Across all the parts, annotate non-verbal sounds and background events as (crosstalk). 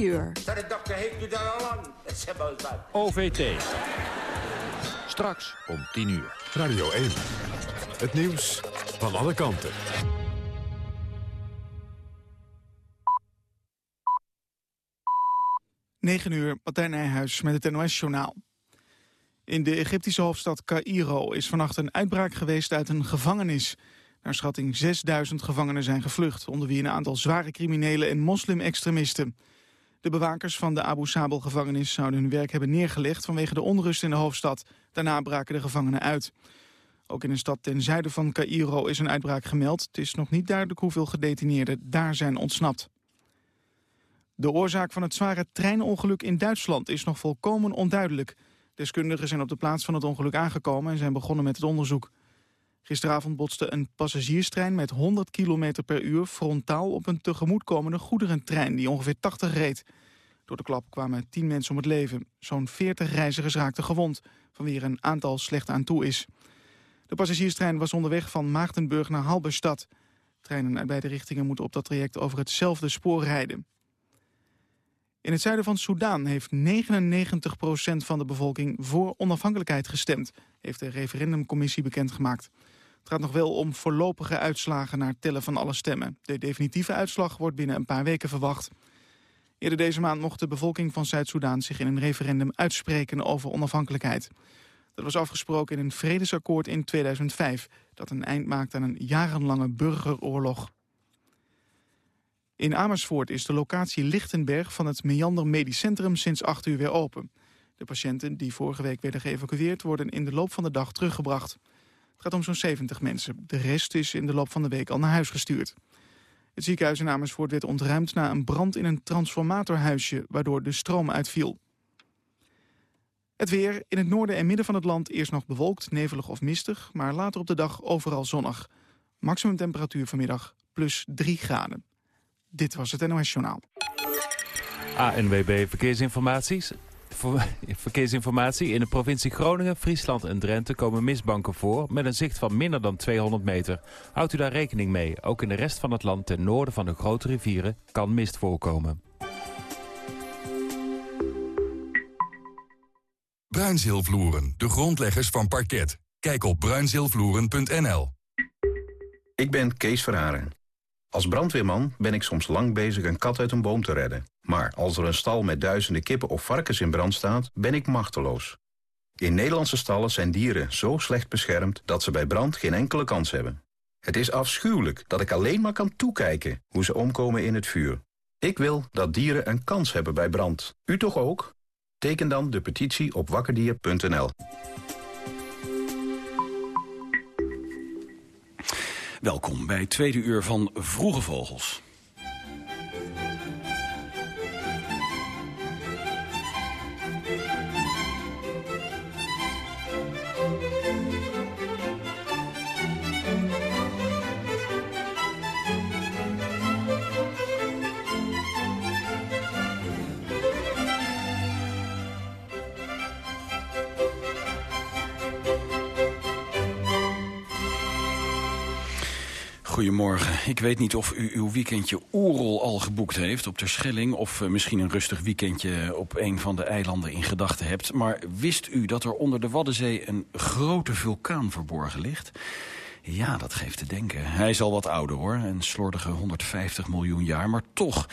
uur. De dokter heeft u daar al aan. OVT. Straks om 10 uur. Radio 1. Het nieuws van alle kanten. Negen uur, Martijn Nijhuis met het NOS-journaal. In de Egyptische hoofdstad Cairo is vannacht een uitbraak geweest uit een gevangenis. Naar schatting 6000 gevangenen zijn gevlucht, onder wie een aantal zware criminelen en moslim-extremisten. De bewakers van de Abu Sabel-gevangenis zouden hun werk hebben neergelegd vanwege de onrust in de hoofdstad. Daarna braken de gevangenen uit. Ook in een stad ten zuiden van Cairo is een uitbraak gemeld. Het is nog niet duidelijk hoeveel gedetineerden daar zijn ontsnapt. De oorzaak van het zware treinongeluk in Duitsland is nog volkomen onduidelijk. Deskundigen zijn op de plaats van het ongeluk aangekomen en zijn begonnen met het onderzoek. Gisteravond botste een passagierstrein met 100 km per uur frontaal op een tegemoetkomende goederentrein die ongeveer 80 reed. Door de klap kwamen 10 mensen om het leven. Zo'n 40 reizigers raakten gewond, van wie er een aantal slecht aan toe is. De passagierstrein was onderweg van Maagdenburg naar Halberstad. Treinen uit beide richtingen moeten op dat traject over hetzelfde spoor rijden. In het zuiden van Soedan heeft 99% van de bevolking voor onafhankelijkheid gestemd, heeft de referendumcommissie bekendgemaakt. Het gaat nog wel om voorlopige uitslagen naar tellen van alle stemmen. De definitieve uitslag wordt binnen een paar weken verwacht. Eerder deze maand mocht de bevolking van Zuid-Soedan zich in een referendum uitspreken over onafhankelijkheid. Dat was afgesproken in een vredesakkoord in 2005... dat een eind maakt aan een jarenlange burgeroorlog. In Amersfoort is de locatie Lichtenberg van het Meander Medisch Centrum sinds 8 uur weer open. De patiënten die vorige week werden geëvacueerd worden in de loop van de dag teruggebracht. Gaat om zo'n 70 mensen. De rest is in de loop van de week al naar huis gestuurd. Het ziekenhuis in Amersfoort werd ontruimd na een brand in een transformatorhuisje... waardoor de stroom uitviel. Het weer. In het noorden en midden van het land eerst nog bewolkt, nevelig of mistig... maar later op de dag overal zonnig. Maximum temperatuur vanmiddag plus 3 graden. Dit was het NOS Journaal. ANWB Verkeersinformaties. (laughs) Verkeersinformatie. In de provincie Groningen, Friesland en Drenthe komen mistbanken voor... met een zicht van minder dan 200 meter. Houdt u daar rekening mee. Ook in de rest van het land ten noorden van de grote rivieren kan mist voorkomen. Bruinzeelvloeren, de grondleggers van parket. Kijk op bruinzeelvloeren.nl. Ik ben Kees Verharen. Als brandweerman ben ik soms lang bezig een kat uit een boom te redden. Maar als er een stal met duizenden kippen of varkens in brand staat, ben ik machteloos. In Nederlandse stallen zijn dieren zo slecht beschermd dat ze bij brand geen enkele kans hebben. Het is afschuwelijk dat ik alleen maar kan toekijken hoe ze omkomen in het vuur. Ik wil dat dieren een kans hebben bij brand. U toch ook? Teken dan de petitie op wakkerdier.nl. Welkom bij tweede uur van Vroege Vogels. Goedemorgen. Ik weet niet of u uw weekendje Oerol al geboekt heeft op de Schelling... of uh, misschien een rustig weekendje op een van de eilanden in gedachten hebt. Maar wist u dat er onder de Waddenzee een grote vulkaan verborgen ligt? Ja, dat geeft te denken. Hij is al wat ouder hoor, een slordige 150 miljoen jaar, maar toch...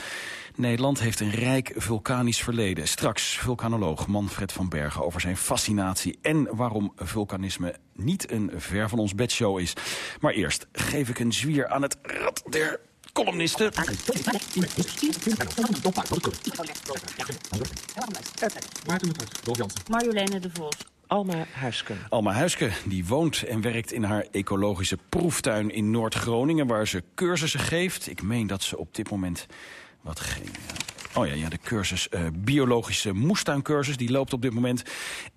Nederland heeft een rijk vulkanisch verleden. Straks vulkanoloog Manfred van Bergen over zijn fascinatie... en waarom vulkanisme niet een ver van ons bedshow is. Maar eerst geef ik een zwier aan het rad der columnisten. Marjoleine de Vos. Alma Huiske. Alma Huiske die woont en werkt in haar ecologische proeftuin in Noord-Groningen... waar ze cursussen geeft. Ik meen dat ze op dit moment wat geen... Oh ja, ja, de cursus uh, biologische moestuincursus, die loopt op dit moment.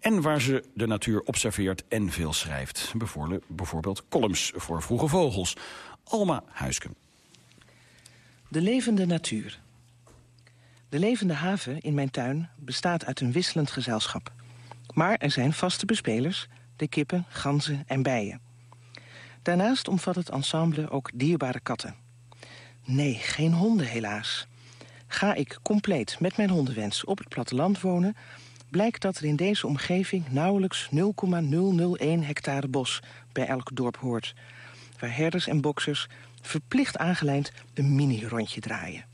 En waar ze de natuur observeert en veel schrijft. Bijvoorbeeld, bijvoorbeeld columns voor vroege vogels. Alma Huisken. De levende natuur. De levende haven in mijn tuin bestaat uit een wisselend gezelschap. Maar er zijn vaste bespelers, de kippen, ganzen en bijen. Daarnaast omvat het ensemble ook dierbare katten. Nee, geen honden helaas. Ga ik compleet met mijn hondenwens op het platteland wonen... blijkt dat er in deze omgeving nauwelijks 0,001 hectare bos bij elk dorp hoort... waar herders en boksers verplicht aangelijnd een mini-rondje draaien.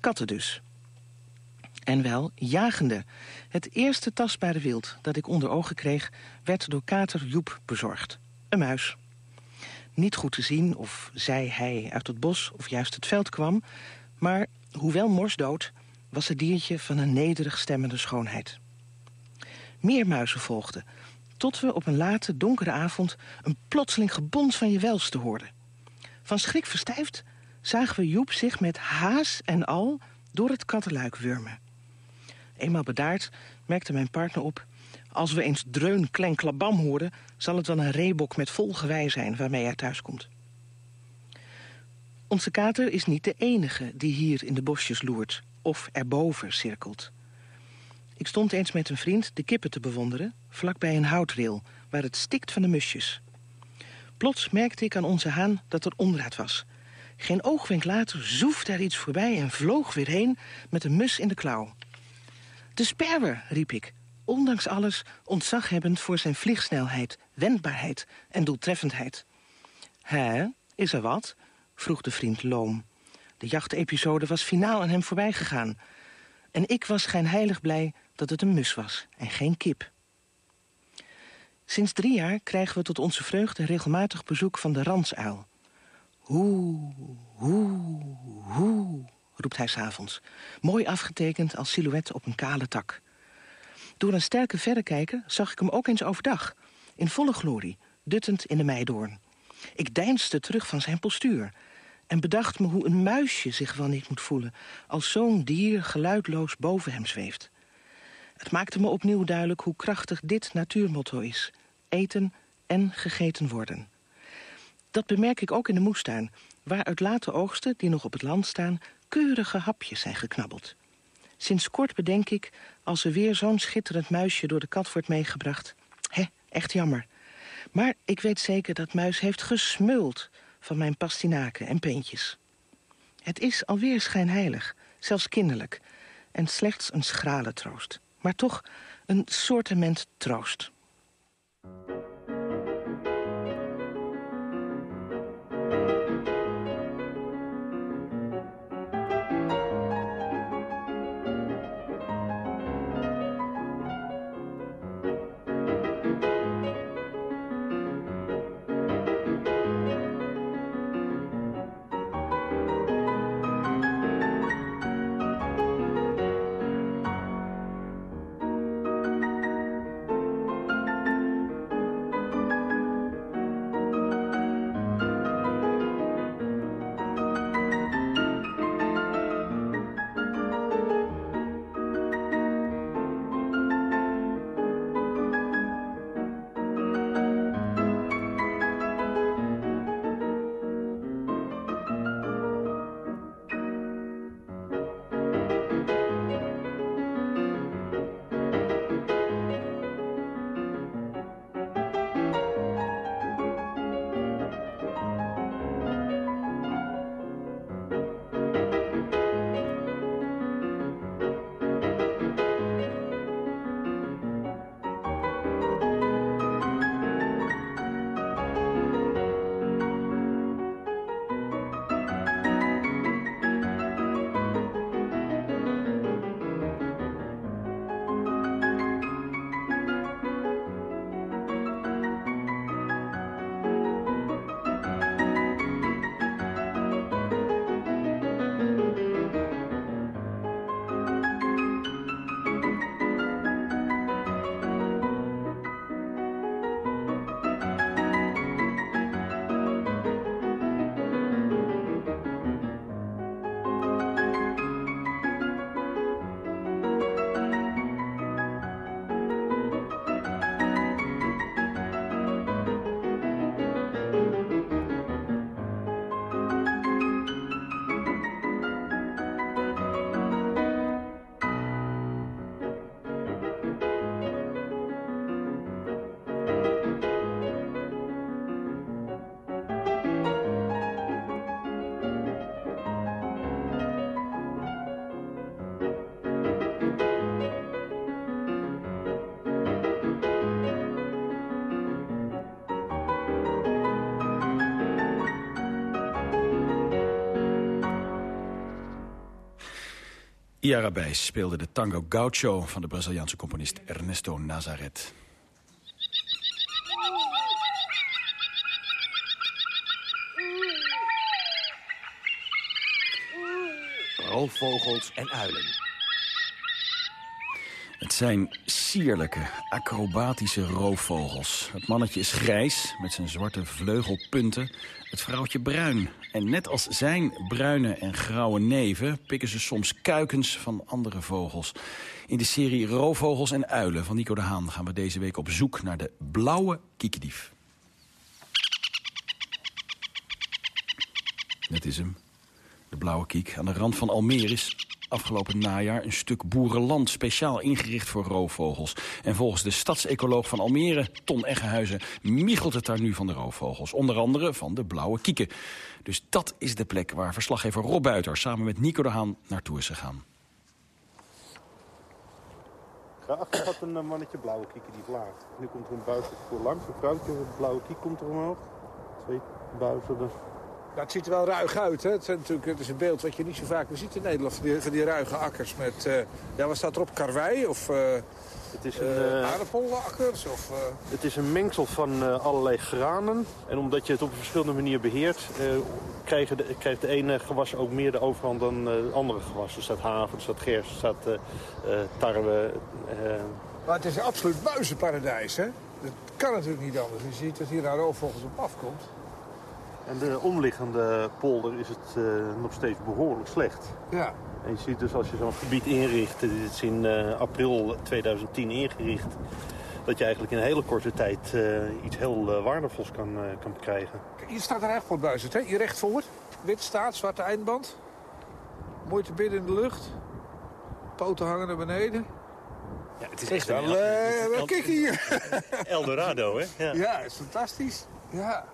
Katten dus. En wel jagende. Het eerste tastbare wild dat ik onder ogen kreeg... werd door kater Joep bezorgd. Een muis. Niet goed te zien of zij, hij uit het bos of juist het veld kwam... maar hoewel morsdood was het diertje van een nederig stemmende schoonheid. Meer muizen volgden, tot we op een late, donkere avond... een plotseling gebons van je welste hoorden. Van schrik verstijfd zagen we Joep zich met haas en al door het kattenluik wurmen. Eenmaal bedaard merkte mijn partner op... als we eens dreun, klenk, klabam hoorden... zal het wel een reebok met vol gewei zijn waarmee hij thuiskomt. Onze kater is niet de enige die hier in de bosjes loert... of erboven cirkelt. Ik stond eens met een vriend de kippen te bewonderen... vlakbij een houtrail, waar het stikt van de musjes. Plots merkte ik aan onze haan dat er onraad was. Geen oogwenk later zoefde er iets voorbij en vloog weer heen... met een mus in de klauw. De sperwer, riep ik, ondanks alles ontzaghebbend voor zijn vliegsnelheid, wendbaarheid en doeltreffendheid. Hè, is er wat? vroeg de vriend loom. De jachtepisode was finaal aan hem voorbij gegaan. En ik was schijnheilig blij dat het een mus was en geen kip. Sinds drie jaar krijgen we tot onze vreugde regelmatig bezoek van de ransuil. Hoe, hoe, hoe, roept hij s'avonds. Mooi afgetekend als silhouet op een kale tak. Door een sterke verrekijker zag ik hem ook eens overdag. In volle glorie, duttend in de meidoorn. Ik deinsde terug van zijn postuur. En bedacht me hoe een muisje zich wel niet moet voelen... als zo'n dier geluidloos boven hem zweeft. Het maakte me opnieuw duidelijk hoe krachtig dit natuurmotto is. Eten en gegeten worden. Dat bemerk ik ook in de moestuin... waar uit late oogsten, die nog op het land staan keurige hapjes zijn geknabbeld. Sinds kort bedenk ik, als er weer zo'n schitterend muisje door de kat wordt meegebracht... Hé, echt jammer. Maar ik weet zeker dat muis heeft gesmuld van mijn pastinaken en peentjes. Het is alweer schijnheilig, zelfs kinderlijk... en slechts een schrale troost. Maar toch een soortement troost. Iarabijs speelde de tango gaucho van de Braziliaanse componist Ernesto Nazaret. Roofvogels en uilen. Het zijn sierlijke, acrobatische roofvogels. Het mannetje is grijs, met zijn zwarte vleugelpunten. Het vrouwtje bruin. En net als zijn bruine en grauwe neven... pikken ze soms kuikens van andere vogels. In de serie Roofvogels en Uilen van Nico de Haan... gaan we deze week op zoek naar de blauwe kiekendief. Net is hem. De blauwe kiek aan de rand van Almere is afgelopen najaar een stuk boerenland speciaal ingericht voor roofvogels. En volgens de stadsecoloog van Almere, Ton Eggenhuizen, michelt het daar nu van de roofvogels. Onder andere van de blauwe kieken. Dus dat is de plek waar verslaggever Rob Buiter samen met Nico de Haan naartoe is gegaan. Daarachter gaat een eh, mannetje blauwe kieken die vlaagt. Nu komt er een buiten voor langs, een vrouwtje, een blauwe kiek komt er omhoog. Twee buizen. Dat ziet er wel ruig uit. Hè? Het, zijn natuurlijk, het is een beeld wat je niet zo vaak meer ziet in Nederland. Van die, van die ruige akkers met... Uh, ja, wat staat erop? Karwei of uh, het is een, uh, aardappelakkers? Of, Het is een mengsel van allerlei granen. En omdat je het op een verschillende manier beheert... krijgt de, krijgt de ene gewas ook meer de overhand dan de andere gewassen. Er staat haver, er staat gers, er staat tarwe. Maar het is een absoluut muizenparadijs, hè? Dat kan natuurlijk niet anders. Je ziet dat hier naar roofvogels op afkomt. En de omliggende polder is het uh, nog steeds behoorlijk slecht. Ja. En je ziet dus als je zo'n gebied inricht, dit is in uh, april 2010 ingericht... dat je eigenlijk in een hele korte tijd uh, iets heel waardevols kan, kan krijgen. Kijk, hier staat er echt voor buizerd, hè? Hier recht voor. Wit staat, zwarte eindband. Mooi te bidden in de lucht. Poten hangen naar beneden. Ja, het is echt wel, een... kijk hier. (laughs) Eldorado, hè? Ja, ja is fantastisch. Ja.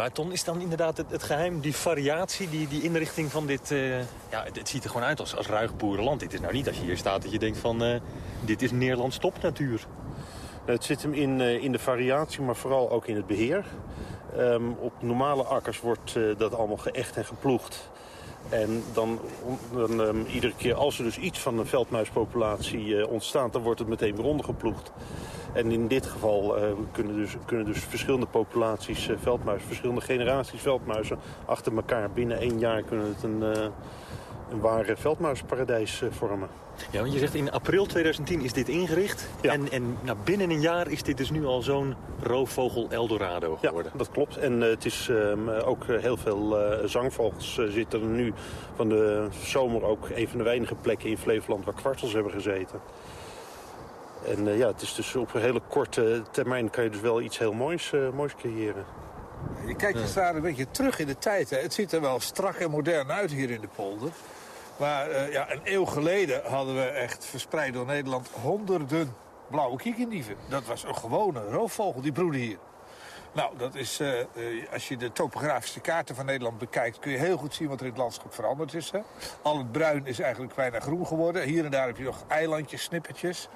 Maar Ton, is dan inderdaad het, het, geheim, die variatie, die, die inrichting van dit... Uh, ja, het, het, ziet er gewoon uit als, als ruig boerenland. Dit is nou niet als je hier staat dat je denkt van... Uh, dit is Nederlands topnatuur. Het zit hem in, uh, in de variatie, maar vooral ook in het beheer. Um, op normale akkers wordt dat allemaal geëcht en geploegd. En dan, um, iedere keer als er dus iets van een veldmuispopulatie uh, ontstaat... dan wordt het meteen weer ondergeploegd. En in dit geval uh, kunnen, dus, kunnen dus verschillende populaties uh, veldmuizen... verschillende generaties veldmuizen achter elkaar binnen één jaar... kunnen het een, een ware veldmuisparadijs vormen. Ja, want je zegt in april 2010 is dit ingericht. Ja. En, en nou, binnen een jaar is dit dus nu al zo'n roofvogel Eldorado geworden. Ja, dat klopt. En uh, het is um, ook heel veel uh, zangvogels uh, zitten er nu van de zomer ook een van de weinige plekken in Flevoland waar kwartels hebben gezeten. En ja, het is dus op een hele korte termijn kan je dus wel iets heel moois, moois creëren. Je kijkt dus daar een beetje terug in de tijd. Hè. Het ziet er wel strak en modern uit hier in de polder. Maar uh, ja, een eeuw geleden hadden we echt verspreid door Nederland honderden blauwe kiekendieven. Dat was een gewone roofvogel, die broedde hier. Nou, dat is, uh, uh, als je de topografische kaarten van Nederland bekijkt... kun je heel goed zien wat er in het landschap veranderd is. Hè? Al het bruin is eigenlijk bijna groen geworden. Hier en daar heb je nog eilandjes, snippertjes.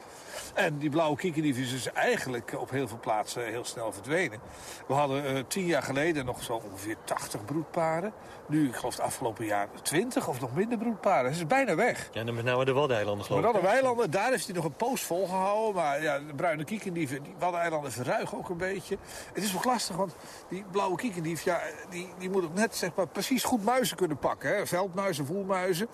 En die blauwe kiekendief is dus eigenlijk op heel veel plaatsen heel snel verdwenen. We hadden uh, tien jaar geleden nog zo ongeveer 80 broedparen. Nu, ik geloof het afgelopen jaar 20 of nog minder broedparen. Het is bijna weg. Ja, dan met name de Waddeneilanden geloof ik. De Waddeneilanden, daar heeft hij nog een poos volgehouden. Maar ja, de bruine kiekendief, die Waddeneilanden verruigen ook een beetje. Het is ook lastig, want die blauwe kiekendief, ja, die, die moet ook net zeg maar, precies goed muizen kunnen pakken. Hè? Veldmuizen, voelmuizen.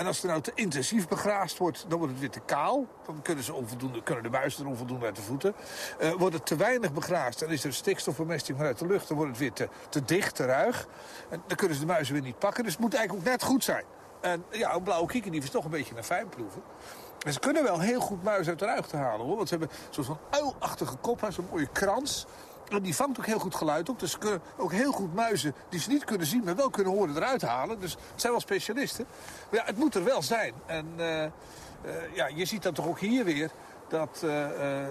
En als er nou te intensief begraasd wordt, dan wordt het weer te kaal. Dan kunnen, ze onvoldoende, kunnen de muizen er onvoldoende uit de voeten. Uh, wordt het te weinig begraasd, dan is er stikstofbemesting vanuit de lucht. Dan wordt het weer te, te dicht, te ruig. En dan kunnen ze de muizen weer niet pakken. Dus het moet eigenlijk ook net goed zijn. En ja, een blauwe kiekendief is toch een beetje een fijnproeven. En ze kunnen wel heel goed muizen uit de ruig te halen, hoor. Want ze hebben zo'n uilachtige kop, zo'n mooie krans. En die vangt ook heel goed geluid op. Dus ze kunnen ook heel goed muizen die ze niet kunnen zien, maar wel kunnen horen eruit halen. Dus het zijn wel specialisten. Maar ja, het moet er wel zijn. En uh, uh, ja, je ziet dat toch ook hier weer. Dat uh,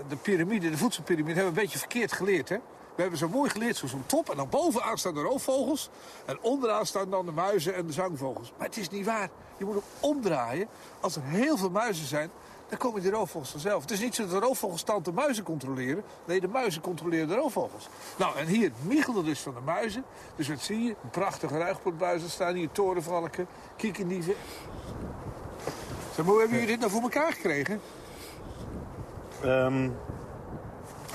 de piramide, de voedselpiramide, hebben we een beetje verkeerd geleerd. Hè? We hebben zo mooi geleerd, zo'n top. En dan bovenaan staan de roofvogels. En onderaan staan dan de muizen en de zangvogels. Maar het is niet waar. Je moet omdraaien. Als er heel veel muizen zijn, dan komen die roofvogels vanzelf. Het is niet zo dat de roofvogelstand de muizen controleren. Nee, de muizen controleren de roofvogels. Nou, en hier michelde dus van de muizen. Dus wat zie je? Een prachtige ruigpoortbuizen staan hier, torenvalken, kiekendieven. Zeg, maar hoe hebben jullie dit nou voor elkaar gekregen? Ehm,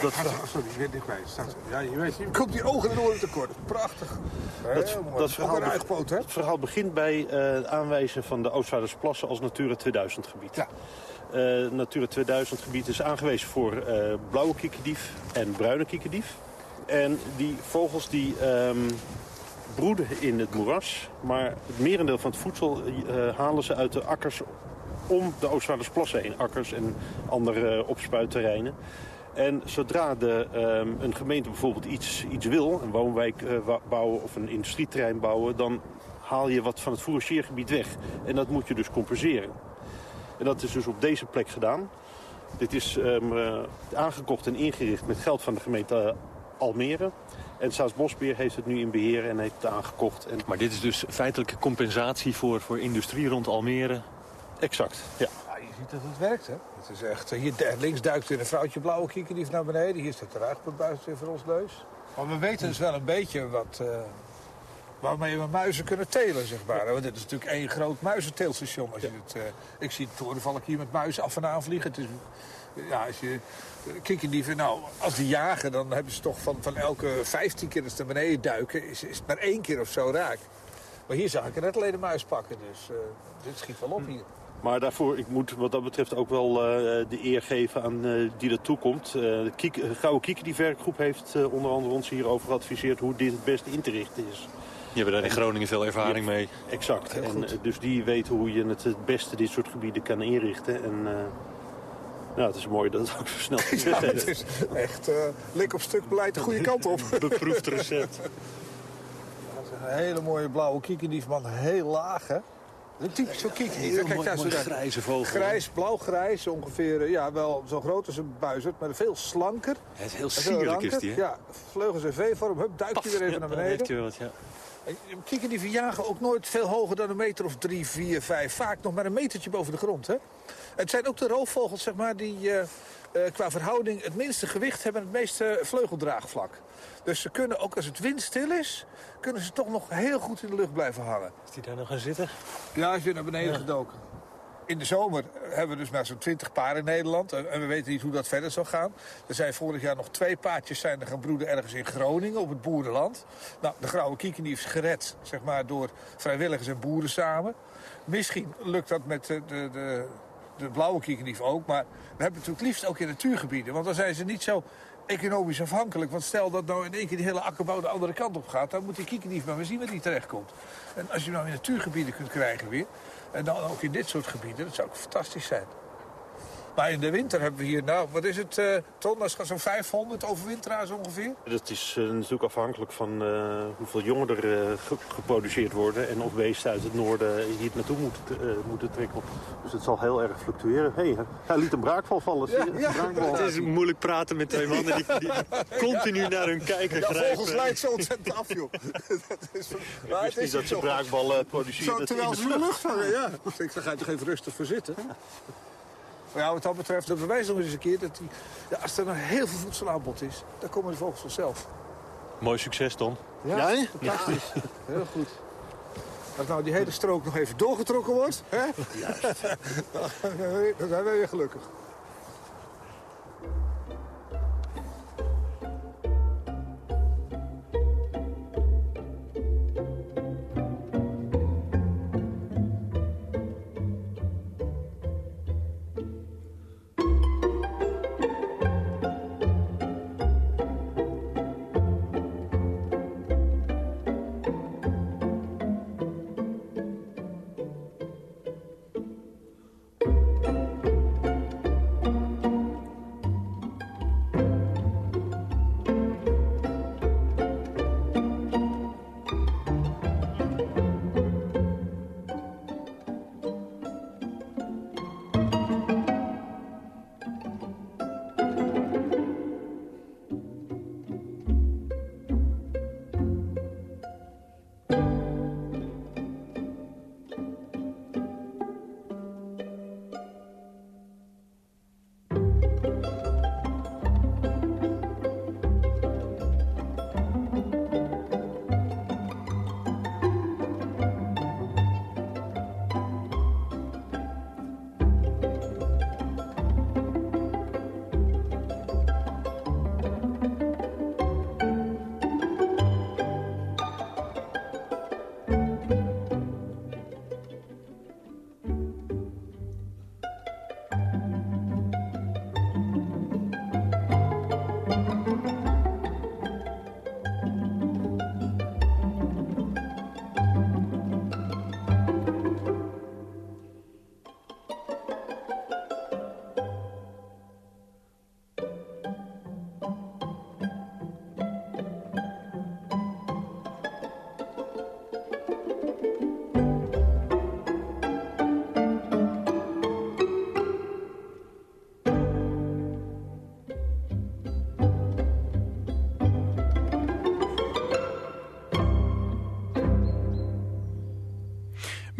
dat, Ah, sorry, je bent dichtbij. Staat, ja, je, weet, je komt die ogen en oren tekort. Prachtig. dat, Heel mooi. dat, verhaal, ruigpoot, hè? het verhaal begint bij eh, het aanwijzen van de Oostvaardersplassen als Natura 2000 gebied. Ja. Eh, Natura 2000 gebied is aangewezen voor eh, blauwe kiekendief en bruine kiekendief. En die vogels die ehm, broeden in het moeras, maar het merendeel van het voedsel eh, halen ze uit de akkers om de Oostvaardersplassen heen. Akkers en andere eh, opspuitterreinen. En zodra de, ehm, een gemeente bijvoorbeeld iets, iets wil, een woonwijk bouwen of een industrieterrein bouwen, dan haal je wat van het fourageergebied weg. En dat moet je dus compenseren. En dat is dus op deze plek gedaan. Dit is ehm, eh, aangekocht en ingericht met geld van de gemeente eh, Almere. En Staatsbosbeheer heeft het nu in beheer en heeft het aangekocht. En... Maar dit is dus feitelijke compensatie voor, voor industrie rond Almere. Exact, ja. Ja, je ziet dat het werkt, hè? Het is echt, eh, hier links duikt weer een vrouwtje blauwe kiekendief naar beneden. Hier staat de ruigpuntbuis weer voor ons neus. Maar we weten dus wel een beetje wat, eh, waarmee we muizen kunnen telen, zeg maar. Want dit is natuurlijk één groot muizenteelstation. Als je het, eh, ik zie torenvalk hier met muizen af en aan vliegen. Het is, ja, als je kiekendieven, nou, als die jagen, dan hebben ze toch van, van elke 15 keer dat ze naar beneden duiken, is, is het maar één keer of zo raak. Maar hier zag ik er net alleen een muis pakken, dus eh, dit schiet wel op hier. Maar daarvoor, ik moet wat dat betreft ook wel eh, de eer geven aan eh, die dat toekomt. Eh, de Kiek, Gouden Kieken, die werkgroep, heeft eh, onder andere ons hierover geadviseerd hoe dit het beste in te richten is. Je hebt daar in Groningen veel ervaring mee. Exact. Heel En, goed. eh, dus die weten hoe je het het beste dit soort gebieden kan inrichten. En eh, nou, het is mooi dat het ook zo snel (laughs) Ja, gezet het is echt eh lik op stuk beleid de goede kant op. (laughs) (laughs) Beproefd recept. Dat is een hele mooie blauwe kiekendief, man. Heel laag, hè? Een typisch zo'n kiekendief. Kijk mooi, daar zo grijze vogel. Grijs, blauw-grijs, ongeveer, ja, wel zo groot als een buizerd, maar veel slanker. Het is heel sierlijk is die, hè? Ja, vleugels in V-vorm, hup, duikt hij weer even Ja, naar dan beneden. heeft hij wel wat, ja. En Kiekendieven jagen ook nooit veel hoger dan een meter of drie, vier, vijf. Vaak nog maar een metertje boven de grond. Hè? Het zijn ook de roofvogels zeg maar, die eh, eh, qua verhouding het minste gewicht hebben... en het meeste vleugeldraagvlak. Dus ze kunnen, ook als het windstil is... kunnen ze toch nog heel goed in de lucht blijven hangen. Is die daar nog gaan zitten? Ja, als je naar beneden gedoken. In de zomer hebben we dus maar zo'n 20 paren in Nederland. En en we weten niet hoe dat verder zal gaan. Er zijn vorig jaar nog twee paardjes zijn er gaan broeden ergens in Groningen op het boerenland. Nou, de grauwe kiekendief is gered, zeg maar, door vrijwilligers en boeren samen. Misschien lukt dat met de, de, de, de blauwe kiekendief ook. Maar we hebben het natuurlijk liefst ook in natuurgebieden. Want dan zijn ze niet zo economisch afhankelijk. Want stel dat nou in één keer die hele akkerbouw de andere kant op gaat... dan moet die kiekendief maar weer zien waar die terechtkomt. En als je hem nou in natuurgebieden kunt krijgen weer... en dan ook in dit soort gebieden, dat zou ook fantastisch zijn. Maar in de winter hebben we hier, nou, wat is het, eh Ton? Dat is zo'n 500 overwinteraars ongeveer. Dat is eh, natuurlijk afhankelijk van eh, hoeveel jongen er ge- geproduceerd worden... en of beesten uit het noorden hier naartoe moeten, eh, moeten trekken. Dus het zal heel erg fluctueren. Hé, hey, hij liet een braakval vallen. Ja, ja. Braakval. Het is moeilijk praten met twee mannen die, die continu naar hun kijken Ja, grijpen. volgens lijkt zo ontzettend af, joh. (laughs) dat is, maar wist niet dat ze zo- braakballen produceren. Zo, terwijl ze in de lucht hangen, ja. Ik zeg, ga je toch even rustig voor zitten? Maar ja, wat dat betreft, dat bewijst nog eens een keer dat die, ja, als er nou heel veel voedselaanbod is, dan komen de vogels vanzelf. Mooi succes, Tom. Ja, fantastisch. Heel goed. Als nou die hele strook nog even doorgetrokken wordt, hè? dan zijn wij weer gelukkig.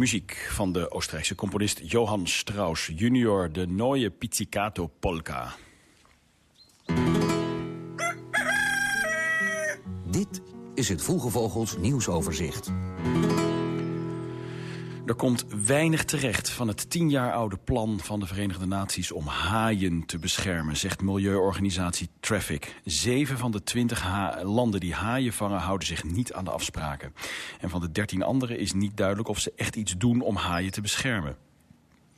Muziek van de Oostenrijkse componist Johann Strauss junior, de Neue Pizzicato Polka. Dit is het Vroege Vogels nieuwsoverzicht. Er komt weinig terecht van het tien jaar oude plan van de Verenigde Naties om haaien te beschermen, zegt milieuorganisatie Traffic. Zeven van de twintig landen die haaien vangen houden zich niet aan de afspraken. En van de dertien andere is niet duidelijk of ze echt iets doen om haaien te beschermen.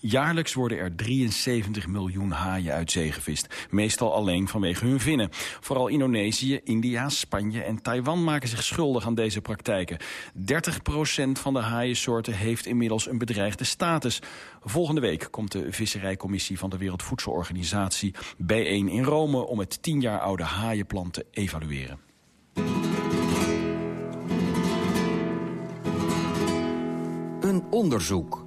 Jaarlijks worden er 73 miljoen haaien uit zee gevist. Meestal alleen vanwege hun vinnen. Vooral Indonesië, India, Spanje en Taiwan maken zich schuldig aan deze praktijken. 30% van de haaiensoorten heeft inmiddels een bedreigde status. Volgende week komt de Visserijcommissie van de Wereldvoedselorganisatie bijeen in Rome... om het 10 jaar oude haaienplan te evalueren. Een onderzoek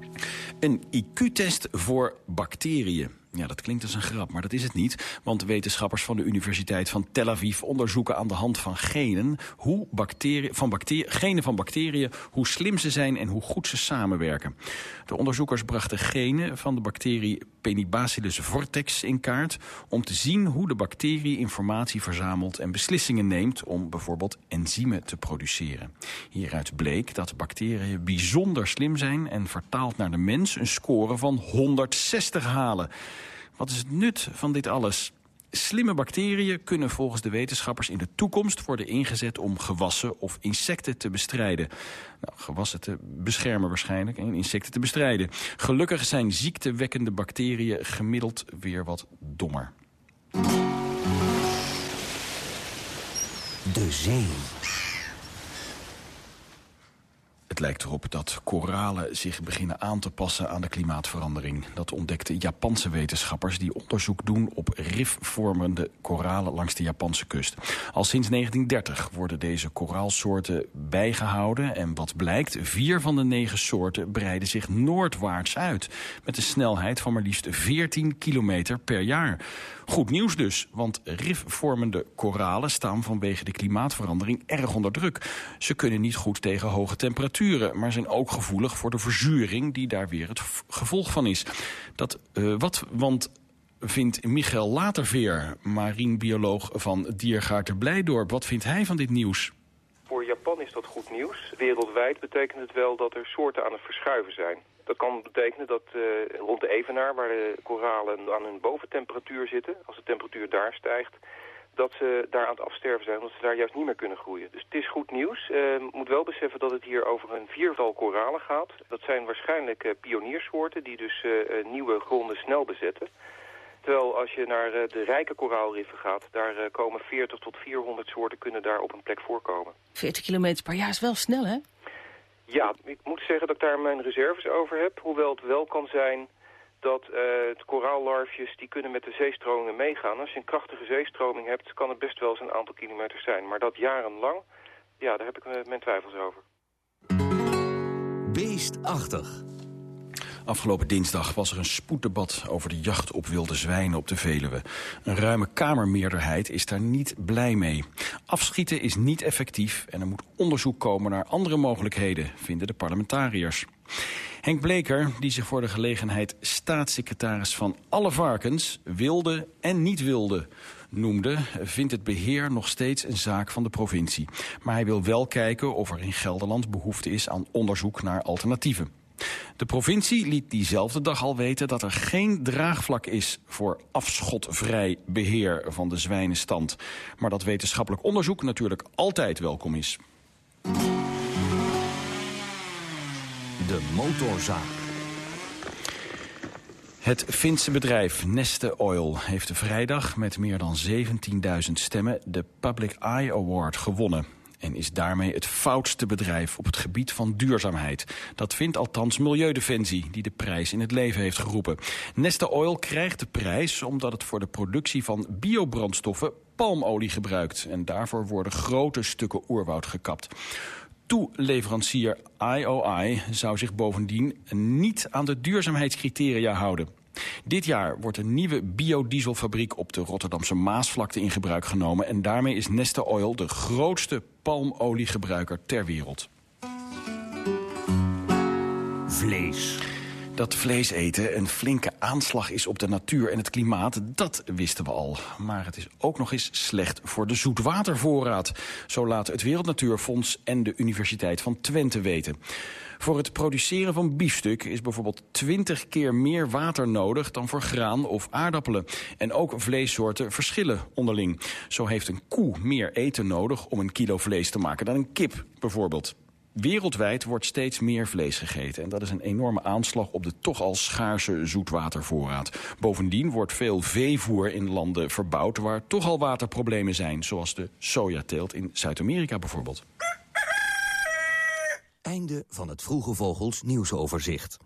een IQ-test voor bacteriën. Ja, dat klinkt als een grap, maar dat is het niet. Want wetenschappers van de Universiteit van Tel Aviv onderzoeken aan de hand van genen, hoe bacteriën, van bacteriën, genen van bacteriën, hoe slim ze zijn en hoe goed ze samenwerken. De onderzoekers brachten genen van de bacterie Penibacillus vortex in kaart om te zien hoe de bacterie informatie verzamelt en beslissingen neemt om bijvoorbeeld enzymen te produceren. Hieruit bleek dat bacteriën bijzonder slim zijn en vertaald naar de mens een score van 160 halen. Wat is het nut van dit alles? Slimme bacteriën kunnen volgens de wetenschappers in de toekomst worden ingezet om gewassen of insecten te bestrijden. Nou, gewassen te beschermen waarschijnlijk en insecten te bestrijden. Gelukkig zijn ziektewekkende bacteriën gemiddeld weer wat dommer. De zee. Het lijkt erop dat koralen zich beginnen aan te passen aan de klimaatverandering. Dat ontdekten Japanse wetenschappers die onderzoek doen op rifvormende koralen langs de Japanse kust. Al sinds 1930 worden deze koraalsoorten bijgehouden. En wat blijkt, vier van de negen soorten breiden zich noordwaarts uit. Met een snelheid van maar liefst 14 kilometer per jaar. Goed nieuws dus, want rifvormende koralen staan vanwege de klimaatverandering erg onder druk. Ze kunnen niet goed tegen hoge temperaturen, maar zijn ook gevoelig voor de verzuring die daar weer het gevolg van is. Dat, uh, wat, want vindt Michael Laterveer, marinebioloog van Diergaarten Blijdorp. Wat vindt hij van dit nieuws? Voor Japan is dat goed nieuws. Wereldwijd betekent het wel dat er soorten aan het verschuiven zijn. Dat kan betekenen dat uh, rond de evenaar, waar de koralen aan hun boventemperatuur zitten, als de temperatuur daar stijgt, dat ze daar aan het afsterven zijn, omdat ze daar juist niet meer kunnen groeien. Dus het is goed nieuws. Uh, moet wel beseffen dat het hier over een viertal koralen gaat. Dat zijn waarschijnlijk uh, pioniersoorten die dus nieuwe gronden snel bezetten. Terwijl als je naar de rijke koraalriffen gaat, daar komen 40 tot 400 soorten kunnen daar op een plek voorkomen. 40 kilometer per jaar is wel snel, hè? Ja, ik moet zeggen dat ik daar mijn reserves over heb. Hoewel het wel kan zijn dat uh, koraallarfjes die kunnen met de zeestromingen meegaan. Als je een krachtige zeestroming hebt, kan het best wel eens een aantal kilometers zijn. Maar dat jarenlang, ja, daar heb ik mijn twijfels over. Beestachtig. Afgelopen dinsdag was er een spoeddebat over de jacht op wilde zwijnen op de Veluwe. Een ruime kamermeerderheid is daar niet blij mee. Afschieten is niet effectief en er moet onderzoek komen naar andere mogelijkheden, vinden de parlementariërs. Henk Bleker, die zich voor de gelegenheid staatssecretaris van alle varkens, wilde en niet wilde, noemde, vindt het beheer nog steeds een zaak van de provincie. Maar hij wil wel kijken of er in Gelderland behoefte is aan onderzoek naar alternatieven. De provincie liet diezelfde dag al weten dat er geen draagvlak is voor afschotvrij beheer van de zwijnenstand. Maar dat wetenschappelijk onderzoek natuurlijk altijd welkom is. De motorzaak. Het Finse bedrijf Neste Oil heeft vrijdag met meer dan 17.000 stemmen de Public Eye Award gewonnen en is daarmee het foutste bedrijf op het gebied van duurzaamheid. Dat vindt althans Milieudefensie, die de prijs in het leven heeft geroepen. Neste Oil krijgt de prijs omdat het voor de productie van biobrandstoffen palmolie gebruikt. En daarvoor worden grote stukken oerwoud gekapt toeleverancier IOI zou zich bovendien niet aan de duurzaamheidscriteria houden. Dit jaar wordt een nieuwe biodieselfabriek op de Rotterdamse Maasvlakte in gebruik genomen... en daarmee is Neste Oil de grootste palmoliegebruiker ter wereld. vlees. Dat vlees eten een flinke aanslag is op de natuur en het klimaat, dat wisten we al. Maar het is ook nog eens slecht voor de zoetwatervoorraad. Zo laat het Wereldnatuurfonds en de Universiteit van Twente weten. Voor het produceren van biefstuk is bijvoorbeeld 20 keer meer water nodig dan voor graan of aardappelen. En ook vleessoorten verschillen onderling. Zo heeft een koe meer eten nodig om een kilo vlees te maken dan een kip bijvoorbeeld. Wereldwijd wordt steeds meer vlees gegeten. En dat is een enorme aanslag op de toch al schaarse zoetwatervoorraad. Bovendien wordt veel veevoer in landen verbouwd... waar toch al waterproblemen zijn. Zoals de sojateelt in Zuid-Amerika bijvoorbeeld. Einde van het Vroege Vogels nieuwsoverzicht.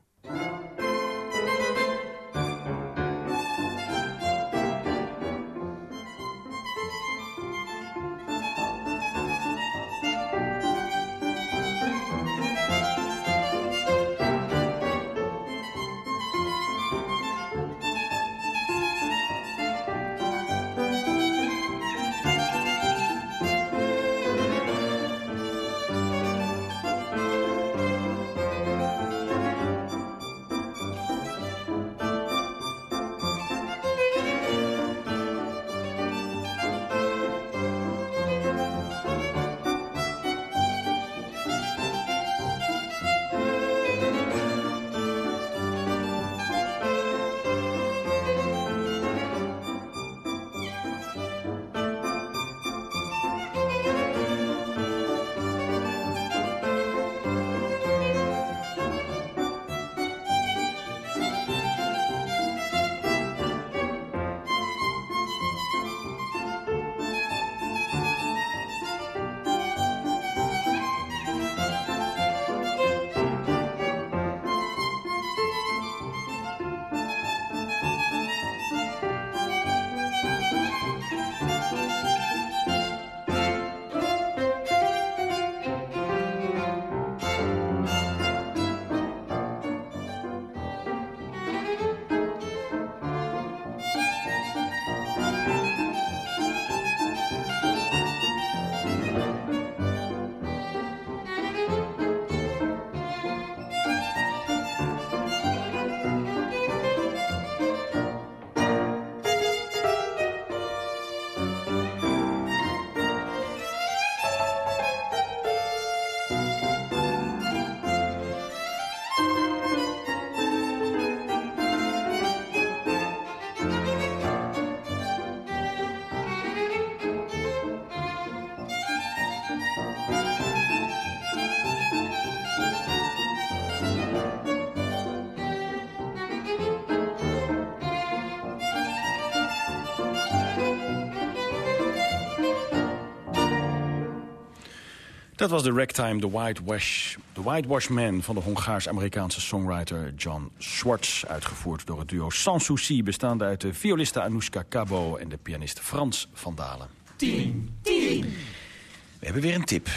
Dat was de ragtime The Whitewash, The Whitewash Man van de Hongaars-Amerikaanse songwriter John Schwartz. Uitgevoerd door het duo Sans Souci, bestaande uit de violiste Anoushka Cabo en de pianist Frans van Dalen. 10, 10. We hebben weer een tip.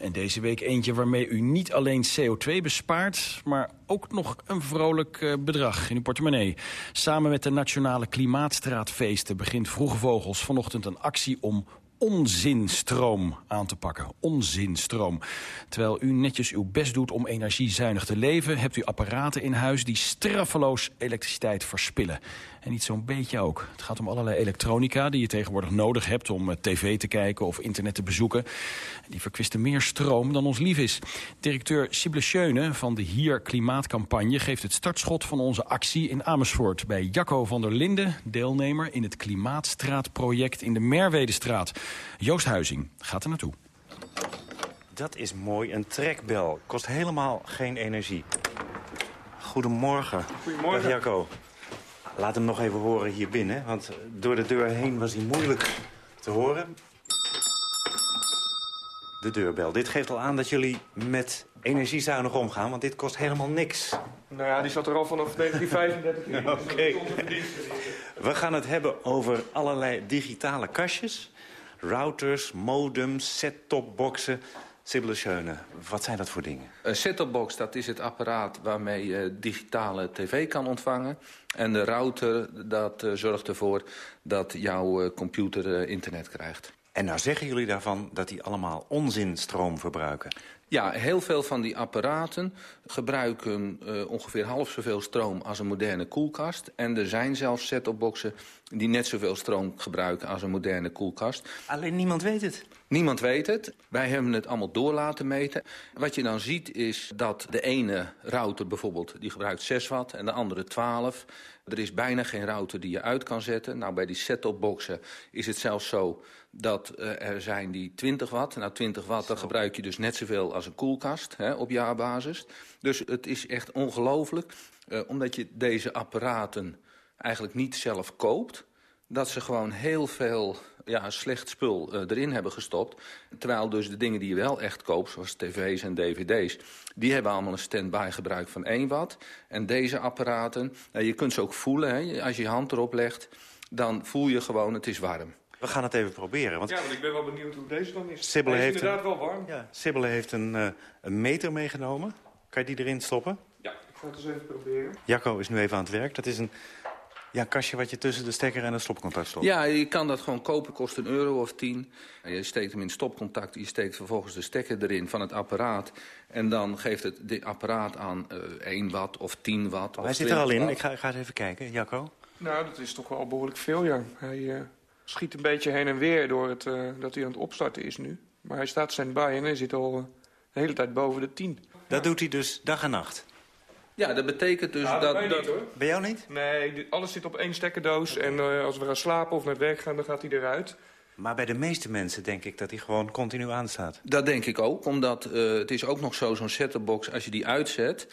En deze week eentje waarmee u niet alleen CO2 bespaart... maar ook nog een vrolijk eh, bedrag in uw portemonnee. Samen met de Nationale Klimaatstraatfeesten... begint Vroege Vogels vanochtend een actie om onzinstroom aan te pakken. Onzinstroom. Terwijl u netjes uw best doet om energiezuinig te leven... hebt u apparaten in huis die straffeloos elektriciteit verspillen. En niet zo'n beetje ook. Het gaat om allerlei elektronica die je tegenwoordig nodig hebt... om eh, tv te kijken of internet te bezoeken. Die verkwisten meer stroom dan ons lief is. Directeur Sible Schöne van de Hier Klimaatcampagne... geeft het startschot van onze actie in Amersfoort... bij Jacco van der Linden, deelnemer in het Klimaatstraatproject... in de Merwedestraat. Joost Huizing gaat er naartoe. Dat is mooi, een trekbel. Kost helemaal geen energie. Goedemorgen. Goedemorgen. Dag Jacco. Laat hem nog even horen hier binnen, want door de deur heen was hij moeilijk te horen. De deurbel. Dit geeft al aan dat jullie met energiezuinig omgaan, want dit kost helemaal niks. Nou ja, die zat er al vanaf 1935 in. (laughs) Oké. We gaan het hebben over allerlei digitale kastjes. Routers, modems, set-top-boxen. Sibylle Schöne, wat zijn dat voor dingen? Een set-top-box, dat is het apparaat waarmee je digitale tv kan ontvangen. En de router, dat uh, zorgt ervoor dat jouw uh, computer uh, internet krijgt. En nou zeggen jullie daarvan dat die allemaal onzinstroom verbruiken. Ja, heel veel van die apparaten gebruiken uh, ongeveer half zoveel stroom als een moderne koelkast. En er zijn zelfs set-topboxen die net zoveel stroom gebruiken als een moderne koelkast. Alleen niemand weet het. Niemand weet het. Wij hebben het allemaal door laten meten. Wat je dan ziet is dat de ene router bijvoorbeeld, die gebruikt 6 watt en de andere 12. Er is bijna geen router die je uit kan zetten. Nou, bij die set-topboxen is het zelfs zo dat uh, er zijn die 20 watt. Nou, 20 watt, dan gebruik je dus net zoveel als een koelkast hè, op jaarbasis. Dus het is echt ongelooflijk, uh, omdat je deze apparaten eigenlijk niet zelf koopt... dat ze gewoon heel veel ja, slecht spul uh, erin hebben gestopt. Terwijl dus de dingen die je wel echt koopt, zoals tv's en dvd's... die hebben allemaal een stand-by gebruik van 1 watt. En deze apparaten, nou, je kunt ze ook voelen. Hè, als je je hand erop legt, dan voel je gewoon het is warm. We gaan het even proberen. Want ja, want ik ben wel benieuwd hoe deze dan is. Sibylle is heeft inderdaad een, wel warm. Ja, Sibylle heeft een, uh, een meter meegenomen. Kan je die erin stoppen? Ja, ik ga het eens even proberen. Jacco is nu even aan het werk. Dat is een ja, kastje wat je tussen de stekker en het stopcontact stopt. Ja, je kan dat gewoon kopen, kost een euro of tien. Je steekt hem in stopcontact, je steekt vervolgens de stekker erin van het apparaat. En dan geeft het dit apparaat aan uh, 1 watt of 10 watt. Oh, of hij zit er al in, watt. ik ga, ik ga eens even kijken. Jacco? Nou, dat is toch wel behoorlijk veel, ja. Hij uh, schiet een beetje heen en weer door het, uh, dat hij aan het opstarten is nu. Maar hij staat stand-by en hij zit al uh, de hele tijd boven de 10. Dat doet hij dus dag en nacht? Ja, dat betekent dus Nou, dat... bij dat... niet, hoor. Bij jou niet? Nee, alles zit op één stekkerdoos. En uh, als we gaan slapen of naar werk gaan, dan gaat hij eruit. Maar bij de meeste mensen denk ik dat hij gewoon continu aanstaat. Dat denk ik ook, omdat uh, het is ook nog zo, zo'n set-topbox, als je die uitzet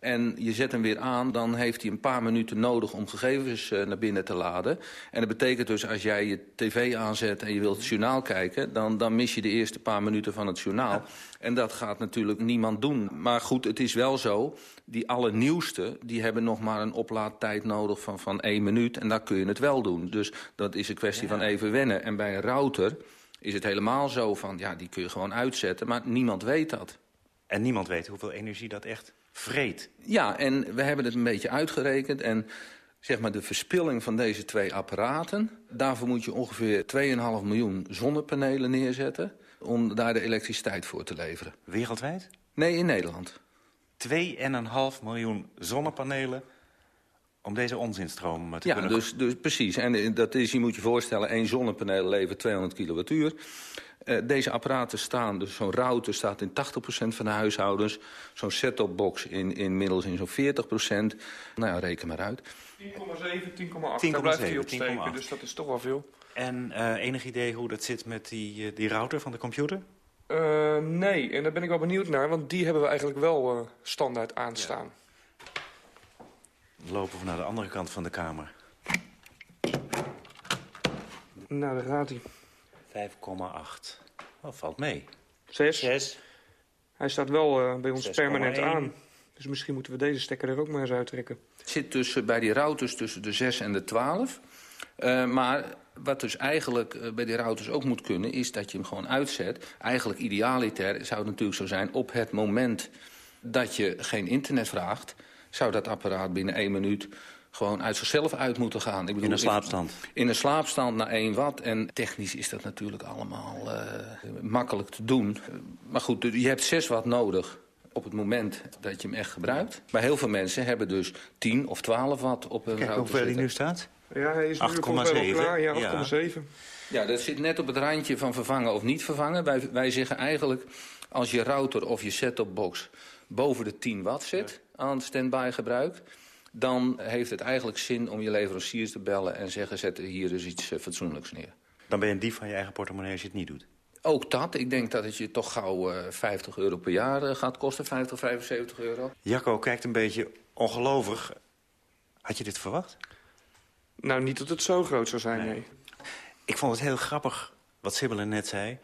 en je zet hem weer aan, dan heeft hij een paar minuten nodig om gegevens uh, naar binnen te laden. En dat betekent dus, als jij je tv aanzet en je wilt het journaal kijken, dan, dan mis je de eerste paar minuten van het journaal. Ja. En dat gaat natuurlijk niemand doen. Maar goed, het is wel zo, die allernieuwste, die hebben nog maar een oplaadtijd nodig van, van één minuut. En daar kun je het wel doen. Dus dat is een kwestie ja. van even wennen. En bij een router is het helemaal zo van, ja, die kun je gewoon uitzetten. Maar niemand weet dat. En niemand weet hoeveel energie dat echt vreet. Ja, en we hebben het een beetje uitgerekend. En zeg maar de verspilling van deze twee apparaten... daarvoor moet je ongeveer 2,5 miljoen zonnepanelen neerzetten... om daar de elektriciteit voor te leveren. Wereldwijd? Nee, in Nederland. 2,5 miljoen zonnepanelen om deze onzinstroom te ja, kunnen... dus, dus precies. En dat is, je moet je voorstellen, één zonnepaneel levert 200 kilowattuur. Uh, deze apparaten staan, dus zo'n router staat in 80% van de huishoudens. Zo'n set-top-box in, inmiddels in zo'n 40%. Nou ja, reken maar uit. 10,7, 10,8. Daar blijft hij op steken, dus dat is toch wel veel. En uh, enig idee hoe dat zit met die, uh, die router van de computer? Uh, nee, en daar ben ik wel benieuwd naar, want die hebben we eigenlijk wel uh, standaard aanstaan. Ja. Dan lopen we naar de andere kant van de kamer. Nou, daar gaat hij. 5,8. Oh, valt mee. 6. 6. Hij staat wel uh, bij ons 6, permanent 1. aan. Dus misschien moeten we deze stekker er ook maar eens uittrekken. Het zit tussen, bij die routers tussen de 6 en de 12. Uh, maar wat dus eigenlijk uh, bij die routers ook moet kunnen... is dat je hem gewoon uitzet. Eigenlijk idealiter zou het natuurlijk zo zijn... op het moment dat je geen internet vraagt... zou dat apparaat binnen één minuut gewoon uit zichzelf uit moeten gaan. Ik bedoel, in een slaapstand? In, in een slaapstand naar 1 watt. En technisch is dat natuurlijk allemaal uh, makkelijk te doen. Maar goed, je hebt 6 watt nodig op het moment dat je hem echt gebruikt. Maar heel veel mensen hebben dus 10 of 12 watt op hun Kijk, router hoeveel hij nu staat? Ja, hij is nu volgens mij wel klaar. Ja, 8,7. Ja. ja, dat zit net op het randje van vervangen of niet vervangen. Wij, wij zeggen eigenlijk, als je router of je set-top-box boven de 10 watt zit ja. aan standby gebruik dan heeft het eigenlijk zin om je leveranciers te bellen... en zeggen, zet hier dus iets uh, fatsoenlijks neer. Dan ben je een dief van je eigen portemonnee als je het niet doet? Ook dat. Ik denk dat het je toch gauw uh, 50 euro per jaar uh, gaat kosten. 50, 75 euro. Jacco kijkt een beetje ongelovig. Had je dit verwacht? Nou, niet dat het zo groot zou zijn, nee. nee. Ik vond het heel grappig wat Sibylle net zei.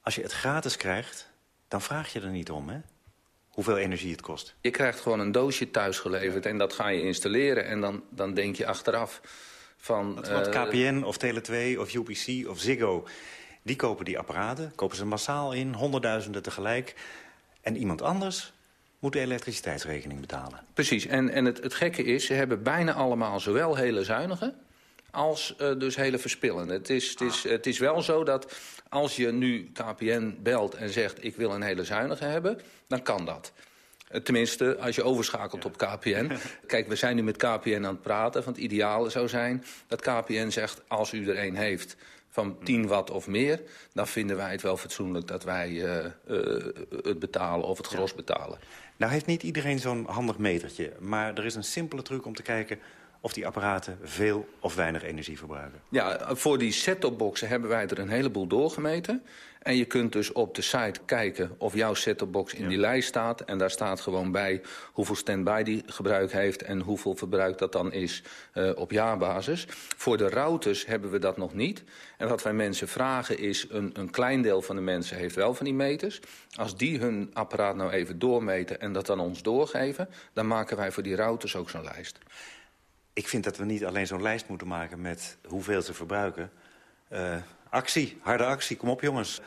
Als je het gratis krijgt, dan vraag je er niet om, hè? Hoeveel energie het kost. Je krijgt gewoon een doosje thuis geleverd en dat ga je installeren. En dan, dan denk je achteraf van... Want, want uh, KPN of Tele2 of UPC of Ziggo, die kopen die apparaten. Kopen ze massaal in, honderdduizenden tegelijk. En iemand anders moet de elektriciteitsrekening betalen. Precies, en, en het, het gekke is, ze hebben bijna allemaal zowel hele zuinige... als uh, dus hele verspillende. Het is, het, is, het is wel zo dat als je nu KPN belt en zegt... ik wil een hele zuinige hebben, dan kan dat. Tenminste, als je overschakelt op KPN. (laughs) Kijk, we zijn nu met KPN aan het praten. Van het ideale zou zijn dat KPN zegt... als u er een heeft van 10 watt of meer... dan vinden wij het wel fatsoenlijk dat wij uh, uh, het betalen of het gros betalen. Nou heeft niet iedereen zo'n handig metertje. Maar er is een simpele truc om te kijken of die apparaten veel of weinig energie verbruiken. Ja, voor die set-topboxen hebben wij er een heleboel doorgemeten. En je kunt dus op de site kijken of jouw set-topbox in die lijst staat. En daar staat gewoon bij hoeveel standby die gebruik heeft... en hoeveel verbruik dat dan is uh, op jaarbasis. Voor de routers hebben we dat nog niet. En wat wij mensen vragen is... Een, een klein deel van de mensen heeft wel van die meters. Als die hun apparaat nou even doormeten en dat dan ons doorgeven... dan maken wij voor die routers ook zo'n lijst. Ik vind dat we niet alleen zo'n lijst moeten maken met hoeveel ze verbruiken. Uh, actie, harde actie, kom op jongens.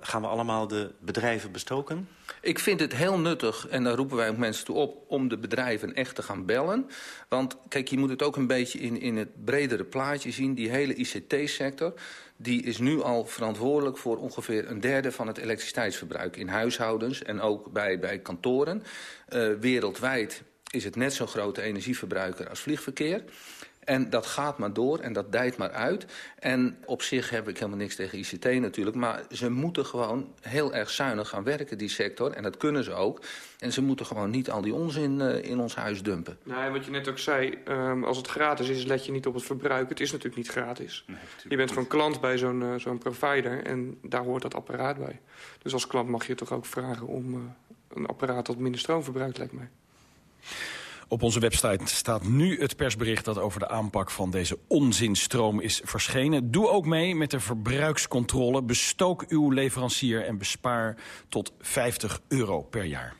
Gaan we allemaal de bedrijven bestoken? Ik vind het heel nuttig, en daar roepen wij ook mensen toe op... om de bedrijven echt te gaan bellen. Want kijk, je moet het ook een beetje in, in het bredere plaatje zien. Die hele ICT-sector die is nu al verantwoordelijk voor ongeveer een derde van het elektriciteitsverbruik... in huishoudens en ook bij, bij kantoren. Uh, wereldwijd is het net zo'n grote energieverbruiker als vliegverkeer. En dat gaat maar door en dat dijt maar uit. En op zich heb ik helemaal niks tegen ICT natuurlijk... maar ze moeten gewoon heel erg zuinig gaan werken, die sector. En dat kunnen ze ook. En ze moeten gewoon niet al die onzin uh, in ons huis dumpen. Nou, wat je net ook zei, um, als het gratis is, let je niet op het verbruik. Het is natuurlijk niet gratis. Nee, je bent gewoon klant bij zo'n uh, zo'n provider en daar hoort dat apparaat bij. Dus als klant mag je toch ook vragen om uh, een apparaat dat minder stroom verbruikt, lijkt mij. Op onze website staat nu het persbericht dat over de aanpak van deze onzinstroom is verschenen. Doe ook mee met de verbruikscontrole. Bestook uw leverancier en bespaar tot 50 euro per jaar.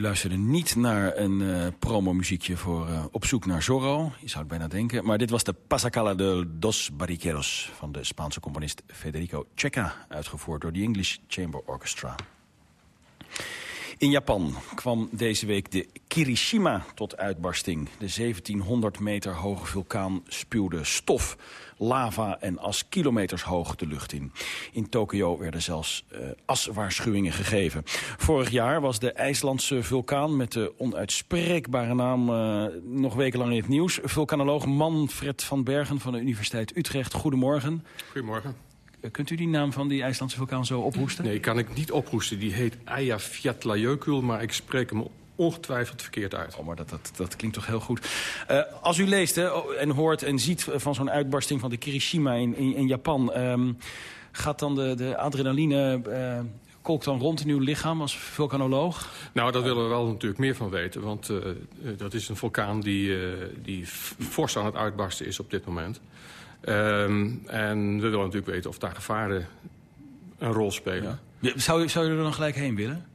U luisterde niet naar een uh, promomuziekje voor uh, Op zoek naar Zorro. Je zou het bijna denken. Maar dit was de Pasacala de dos Barriqueros... van de Spaanse componist Federico Checa... uitgevoerd door de English Chamber Orchestra. In Japan kwam deze week de Kirishima tot uitbarsting. De 1700 meter hoge vulkaan spuwde stof, lava en as kilometers hoog de lucht in. In Tokio werden zelfs uh, aswaarschuwingen gegeven. Vorig jaar was de IJslandse vulkaan met de onuitspreekbare naam uh, nog wekenlang in het nieuws. Vulkanoloog Manfred van Bergen van de Universiteit Utrecht. Goedemorgen. Goedemorgen. Kunt u die naam van die IJslandse vulkaan zo ophoesten? Nee, kan ik niet ophoesten. Die heet Eyjafjallajökull, maar ik spreek hem ongetwijfeld verkeerd uit. Oh, maar dat, dat, dat klinkt toch heel goed. Uh, als u leest hè, en hoort en ziet van zo'n uitbarsting van de Kirishima in, in, in Japan... Um, gaat dan de, de adrenaline... Uh, kolkt dan rond in uw lichaam als vulkanoloog? Nou, daar willen we wel natuurlijk meer van weten. Want uh, dat is een vulkaan die, uh, die fors aan het uitbarsten is op dit moment. Um, en we willen natuurlijk weten of daar gevaren een rol spelen. Ja. Zou, zou je er dan gelijk heen willen?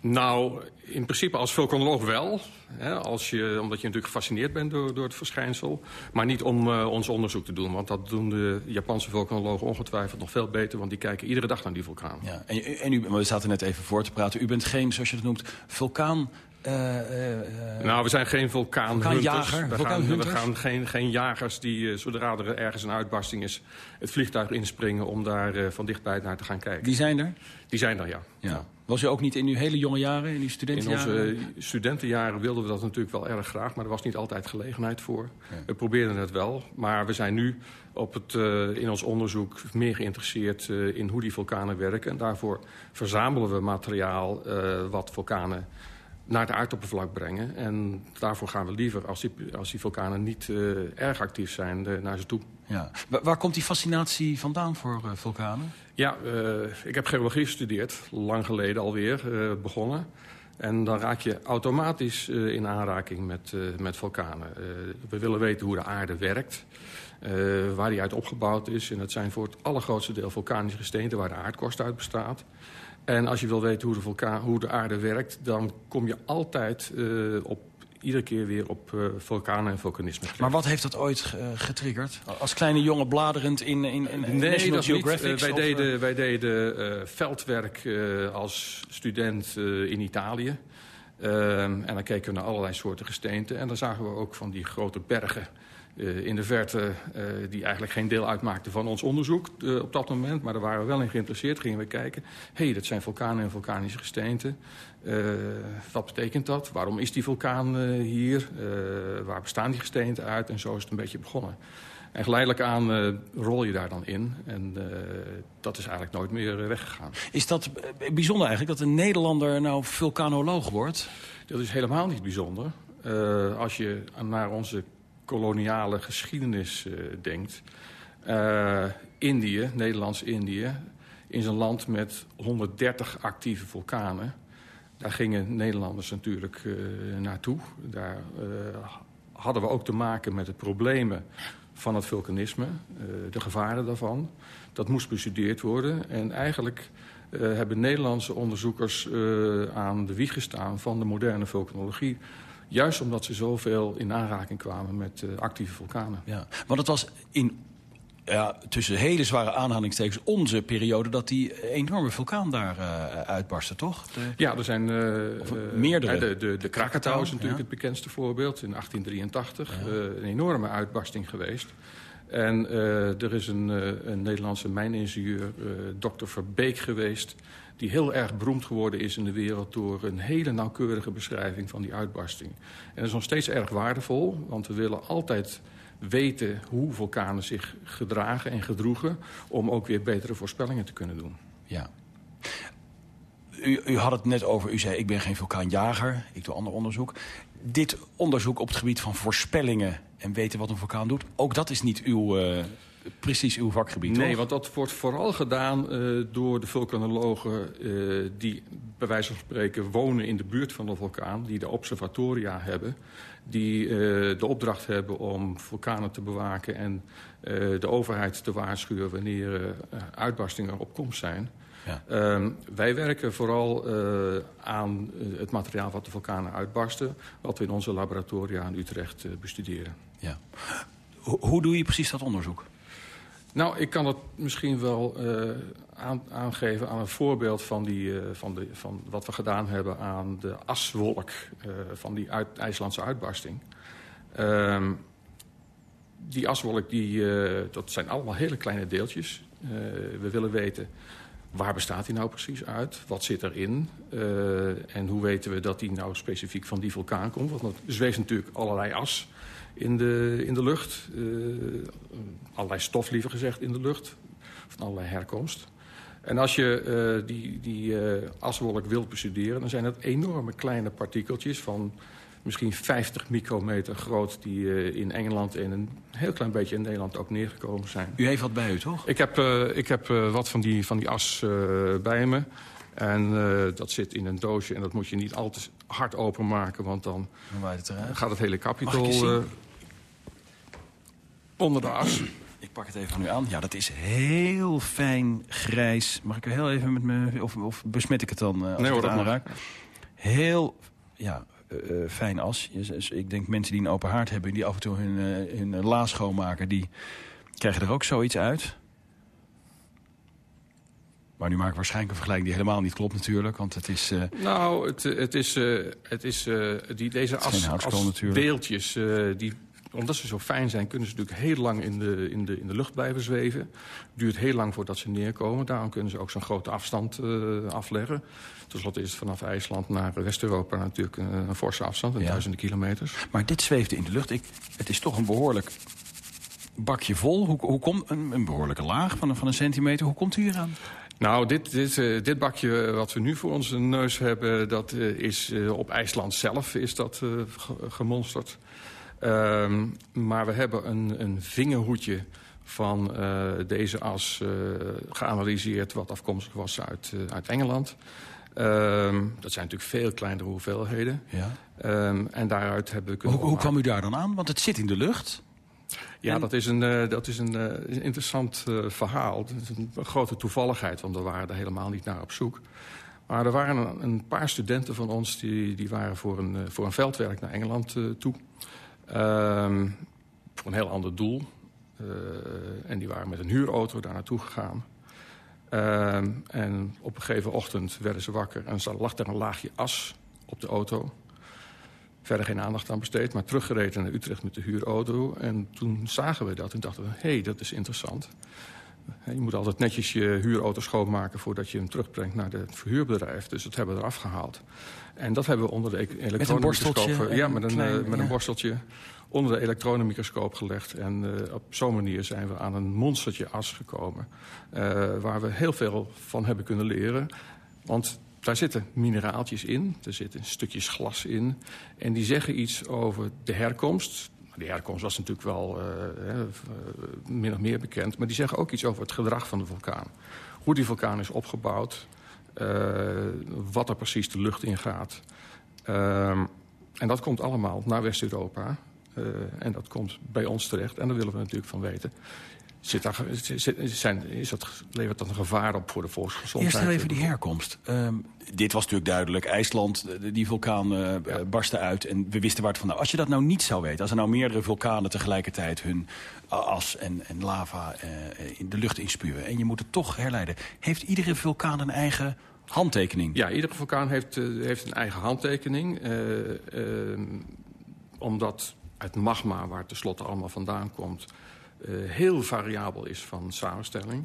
Nou, in principe als vulkanoloog wel. Hè, als je, omdat je natuurlijk gefascineerd bent door, door het verschijnsel. Maar niet om uh, ons onderzoek te doen. Want dat doen de Japanse vulkanologen ongetwijfeld nog veel beter. Want die kijken iedere dag naar die vulkaan. Ja, en, en u, we zaten net even voor te praten. U bent geen, zoals je het noemt, vulkaan... Uh, uh, nou, we zijn geen vulkaanhunters. Vulkaanjager, we, vulkaan gaan, we gaan geen, geen jagers die, uh, zodra er ergens een uitbarsting is... het vliegtuig inspringen om daar van dichtbij naar te gaan kijken. Die zijn er? Die zijn er, ja. ja. Was u ook niet in uw hele jonge jaren, in uw studentenjaren? In onze studentenjaren wilden we dat natuurlijk wel erg graag... maar er was niet altijd gelegenheid voor. Ja. We probeerden het wel, maar we zijn nu op het, uh, in ons onderzoek meer geïnteresseerd... Uh, in hoe die vulkanen werken. En daarvoor verzamelen we materiaal uh, wat vulkanen naar het aardoppervlak brengen. En daarvoor gaan we liever, als die, als die vulkanen niet uh, erg actief zijn, de, naar ze toe. Ja. Waar, waar komt die fascinatie vandaan voor uh, vulkanen? Ja, ik heb geologie gestudeerd, lang geleden alweer begonnen. En dan raak je automatisch in aanraking met, met vulkanen. we willen weten hoe de aarde werkt. waar die uit opgebouwd is. En dat zijn voor het allergrootste deel vulkanische gesteenten... waar de aardkorst uit bestaat. En als je wil weten hoe de, vulkaan, hoe de aarde werkt... dan kom je altijd uh, op, iedere keer weer op uh, vulkanen en vulkanisme terecht. Maar wat heeft dat ooit uh, getriggerd? Als kleine jongen bladerend in, in, in nee, National dat Geographic? Niet. wij, deden, wij deden veldwerk als student in Italië. En dan keken we naar allerlei soorten gesteenten. En dan zagen we ook van die grote bergen... Uh, in de verte uh, die eigenlijk geen deel uitmaakten van ons onderzoek uh, op dat moment. Maar daar waren we wel in geïnteresseerd. Gingen we kijken, hé, hey, dat zijn vulkanen en vulkanische gesteenten. wat betekent dat? Waarom is die vulkaan hier? waar bestaan die gesteenten uit? En zo is het een beetje begonnen. En geleidelijk aan rol je daar dan in. En dat is eigenlijk nooit meer weggegaan. Is dat bijzonder eigenlijk, dat een Nederlander nou vulkanoloog wordt? Dat is helemaal niet bijzonder. als je naar onze koloniale geschiedenis denkt. Indië, Nederlands-Indië, is een land met 130 actieve vulkanen. Daar gingen Nederlanders natuurlijk naartoe. Daar hadden we ook te maken met de problemen van het vulkanisme, de gevaren daarvan. Dat moest bestudeerd worden en eigenlijk... Uh, hebben Nederlandse onderzoekers uh, aan de wieg gestaan van de moderne vulkanologie. Juist omdat ze zoveel in aanraking kwamen met actieve vulkanen. Ja, want het was in ja, tussen hele zware aanhalingstekens onze periode... dat die enorme vulkaan daar uh, uitbarstte, toch? De... Ja, er zijn uh, meerdere. De, de, de Krakatau is natuurlijk ja. het bekendste voorbeeld. In 1883 ja. een enorme uitbarsting geweest. En er is een, een Nederlandse mijningenieur, dokter Verbeek geweest die heel erg beroemd geworden is in de wereld... door een hele nauwkeurige beschrijving van die uitbarsting. En dat is nog steeds erg waardevol, want we willen altijd weten hoe vulkanen zich gedragen en gedroegen... om ook weer betere voorspellingen te kunnen doen. Ja. U, had het net over, u zei ik ben geen vulkaanjager, ik doe ander onderzoek. Dit onderzoek op het gebied van voorspellingen en weten wat een vulkaan doet... ook dat is niet uw... Uh precies uw vakgebied, Nee, toch? want dat wordt vooral gedaan uh, door de vulkanologen... Uh, die bij wijze van spreken wonen in de buurt van de vulkaan... die de observatoria hebben... die uh, de opdracht hebben om vulkanen te bewaken... en de overheid te waarschuwen wanneer uitbarstingen op komst zijn... Ja. Um, wij werken vooral uh, aan het materiaal wat de vulkanen uitbarsten... wat we in onze laboratoria in Utrecht uh, bestuderen. Ja. Ho hoe doe je precies dat onderzoek? Nou, ik kan dat misschien wel aan, aangeven aan een voorbeeld van, die, uh, van, de, van wat we gedaan hebben aan de aswolk uh, van die uit, IJslandse uitbarsting. Ehm, die aswolk, die, dat zijn allemaal hele kleine deeltjes. we willen weten waar bestaat die nou precies uit? Wat zit erin? En hoe weten we dat die nou specifiek van die vulkaan komt? Want er zweeft natuurlijk allerlei as in de, in de lucht. Uh, allerlei stof, liever gezegd, in de lucht. Van allerlei herkomst. En als je uh, die, die aswolk wilt bestuderen... dan zijn dat enorme kleine partikeltjes van misschien 50 micrometer groot... die uh, in Engeland en een heel klein beetje in Nederland ook neergekomen zijn. U heeft wat bij u, toch? Ik heb, ik heb wat van die, van die as bij me. En dat zit in een doosje en dat moet je niet al te hard openmaken... want dan, dan het gaat het hele kapitool onder de as. Ik pak het even van u aan. Ja, dat is heel fijn grijs. Mag ik er heel even met me... Of, of besmet ik het dan als nee, ik het aanraak? Heel ja, uh, fijn as. Ik denk mensen die een open haard hebben... die af en toe hun, uh, hun la schoonmaken... die krijgen er ook zoiets uit. Maar nu maak ik waarschijnlijk een vergelijking die helemaal niet klopt natuurlijk. Want het is... Uh... Nou, het, het is, het is die, deze as, as deeltjes... die omdat ze zo fijn zijn, kunnen ze natuurlijk heel lang in de, in de, in de lucht blijven zweven. Het duurt heel lang voordat ze neerkomen. Daarom kunnen ze ook zo'n grote afstand uh, afleggen. Ten slotte is het vanaf IJsland naar West-Europa natuurlijk een, een, forse afstand. Een ja. duizenden kilometers. Maar dit zweefde in de lucht. Ik, het is toch een behoorlijk bakje vol. Hoe, hoe komt een, een behoorlijke laag van, van een centimeter? Hoe komt u eraan? Nou, dit, dit, uh, dit bakje wat we nu voor onze neus hebben... dat is op IJsland zelf is dat gemonsterd. Um, maar we hebben een, een vingerhoedje van uh, deze as uh, geanalyseerd... wat afkomstig was uit, uh, uit Engeland. Um, dat zijn natuurlijk veel kleinere hoeveelheden. Ja. Um, en daaruit hebben we kunnen... Hoe, hoe kwam u daar dan aan? Want het zit in de lucht. Ja, en... dat is een, dat is een, een interessant verhaal. Is een grote toevalligheid, want we waren er helemaal niet naar op zoek. Maar er waren een, een paar studenten van ons... die, die waren voor een, voor een veldwerk naar Engeland toe... Um, voor een heel ander doel. Uh, en die waren met een huurauto daar naartoe gegaan. Um, en op een gegeven ochtend werden ze wakker en lag er een laagje as op de auto. Verder geen aandacht aan besteed, maar teruggereden naar Utrecht met de huurauto. En toen zagen we dat en dachten we, hé, hey, dat is interessant. Je moet altijd netjes je huurauto schoonmaken voordat je hem terugbrengt naar het verhuurbedrijf. Dus dat hebben we eraf gehaald. En dat hebben we onder de elektronenmicroscoop... Ja, met een, klein, met een borsteltje onder de elektronenmicroscoop gelegd. En uh, op zo'n manier zijn we aan een monstertje as gekomen. Uh, waar we heel veel van hebben kunnen leren. Want daar zitten mineraaltjes in, er zitten stukjes glas in. En die zeggen iets over de herkomst. De herkomst was natuurlijk wel uh, min of meer bekend. Maar die zeggen ook iets over het gedrag van de vulkaan. Hoe die vulkaan is opgebouwd. Uh, wat er precies de lucht in gaat. Uh, en dat komt allemaal naar West-Europa. Uh, en dat komt bij ons terecht. En daar willen we natuurlijk van weten. Zit daar, zit, zijn, is dat, levert dat een gevaar op voor de volksgezondheid? Eerst even die herkomst. Um, dit was natuurlijk duidelijk. IJsland, die vulkaan uh, ja. barstte uit. En we wisten waar het vandaan... Als je dat nou niet zou weten... als er nou meerdere vulkanen tegelijkertijd hun as en, en lava uh, in de lucht inspuwen... en je moet het toch herleiden... heeft iedere vulkaan een eigen handtekening? Ja, iedere vulkaan heeft, uh, heeft een eigen handtekening. omdat het magma, waar het tenslotte allemaal vandaan komt... Uh, heel variabel is van samenstelling.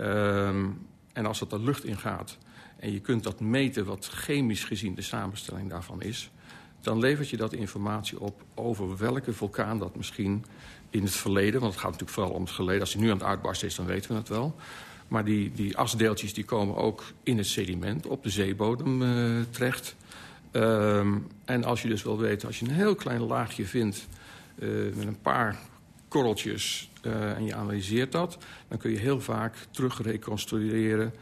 Um, en als het de lucht ingaat en je kunt dat meten wat chemisch gezien de samenstelling daarvan is... dan levert je dat informatie op over welke vulkaan dat misschien in het verleden... want het gaat natuurlijk vooral om het verleden. Als hij nu aan het uitbarsten is, dan weten we het wel. Maar die, die asdeeltjes die komen ook in het sediment op de zeebodem uh, terecht. Um, en als je dus wil weten, als je een heel klein laagje vindt... Uh, met een paar korreltjes uh, en je analyseert dat... dan kun je heel vaak terugreconstrueren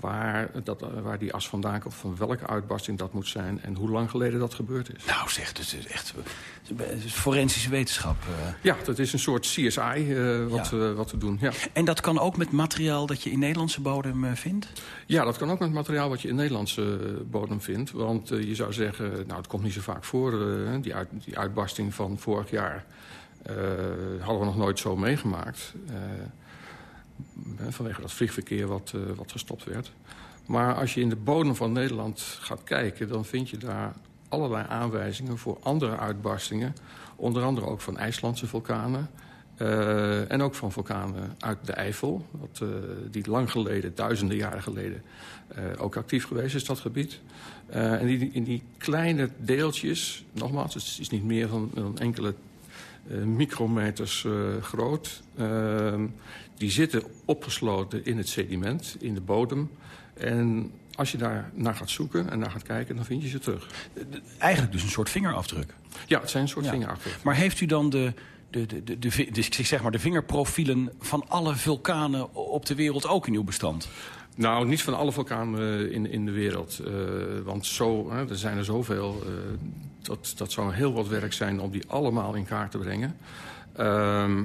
waar, dat, waar die as vandaan komt... van welke uitbarsting dat moet zijn en hoe lang geleden dat gebeurd is. Nou zeg, dus het is echt het is forensische wetenschap. Uh. Ja, dat is een soort CSI uh, wat, ja. uh, wat we doen. Ja. En dat kan ook met materiaal dat je in Nederlandse bodem vindt? Ja, dat kan ook met materiaal wat je in Nederlandse bodem vindt. Want je zou zeggen, nou het komt niet zo vaak voor, die, uit, die uitbarsting van vorig jaar... Uh, hadden we nog nooit zo meegemaakt. Uh, vanwege dat vliegverkeer wat, wat gestopt werd. Maar als je in de bodem van Nederland gaat kijken... dan vind je daar allerlei aanwijzingen voor andere uitbarstingen. Onder andere ook van IJslandse vulkanen. En ook van vulkanen uit de Eifel. Wat, die lang geleden, duizenden jaren geleden, ook actief geweest is, dat gebied. en die, in die kleine deeltjes, nogmaals, het is niet meer dan enkele micrometers groot... die zitten opgesloten in het sediment, in de bodem. En als je daar naar gaat zoeken en naar gaat kijken, dan vind je ze terug. Eigenlijk dus een soort vingerafdruk. Ja, het zijn een soort ja. vingerafdruk. Maar heeft u dan de, de, de, de, de, de, zeg maar de vingerprofielen van alle vulkanen op de wereld ook in uw bestand? Nou, niet van alle vulkanen in, in de wereld. Uh, want zo, hè, er zijn er zoveel. Uh, dat, dat zou heel wat werk zijn om die allemaal in kaart te brengen. Uh,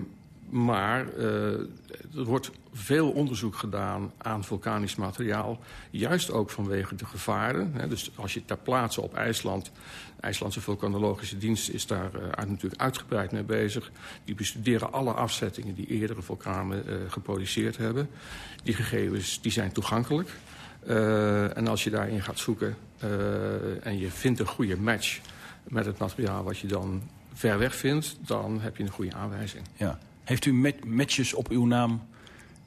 maar er wordt veel onderzoek gedaan aan vulkanisch materiaal. Juist ook vanwege de gevaren. Hè. Dus als je ter plaatse op IJsland... IJslandse vulkanologische dienst is daar uh, natuurlijk uitgebreid mee bezig. Die bestuderen alle afzettingen die eerdere vulkanen uh, geproduceerd hebben. Die gegevens die zijn toegankelijk. Uh, en als je daarin gaat zoeken en je vindt een goede match... met het materiaal wat je dan ver weg vindt... dan heb je een goede aanwijzing. Ja. Heeft u matches op uw naam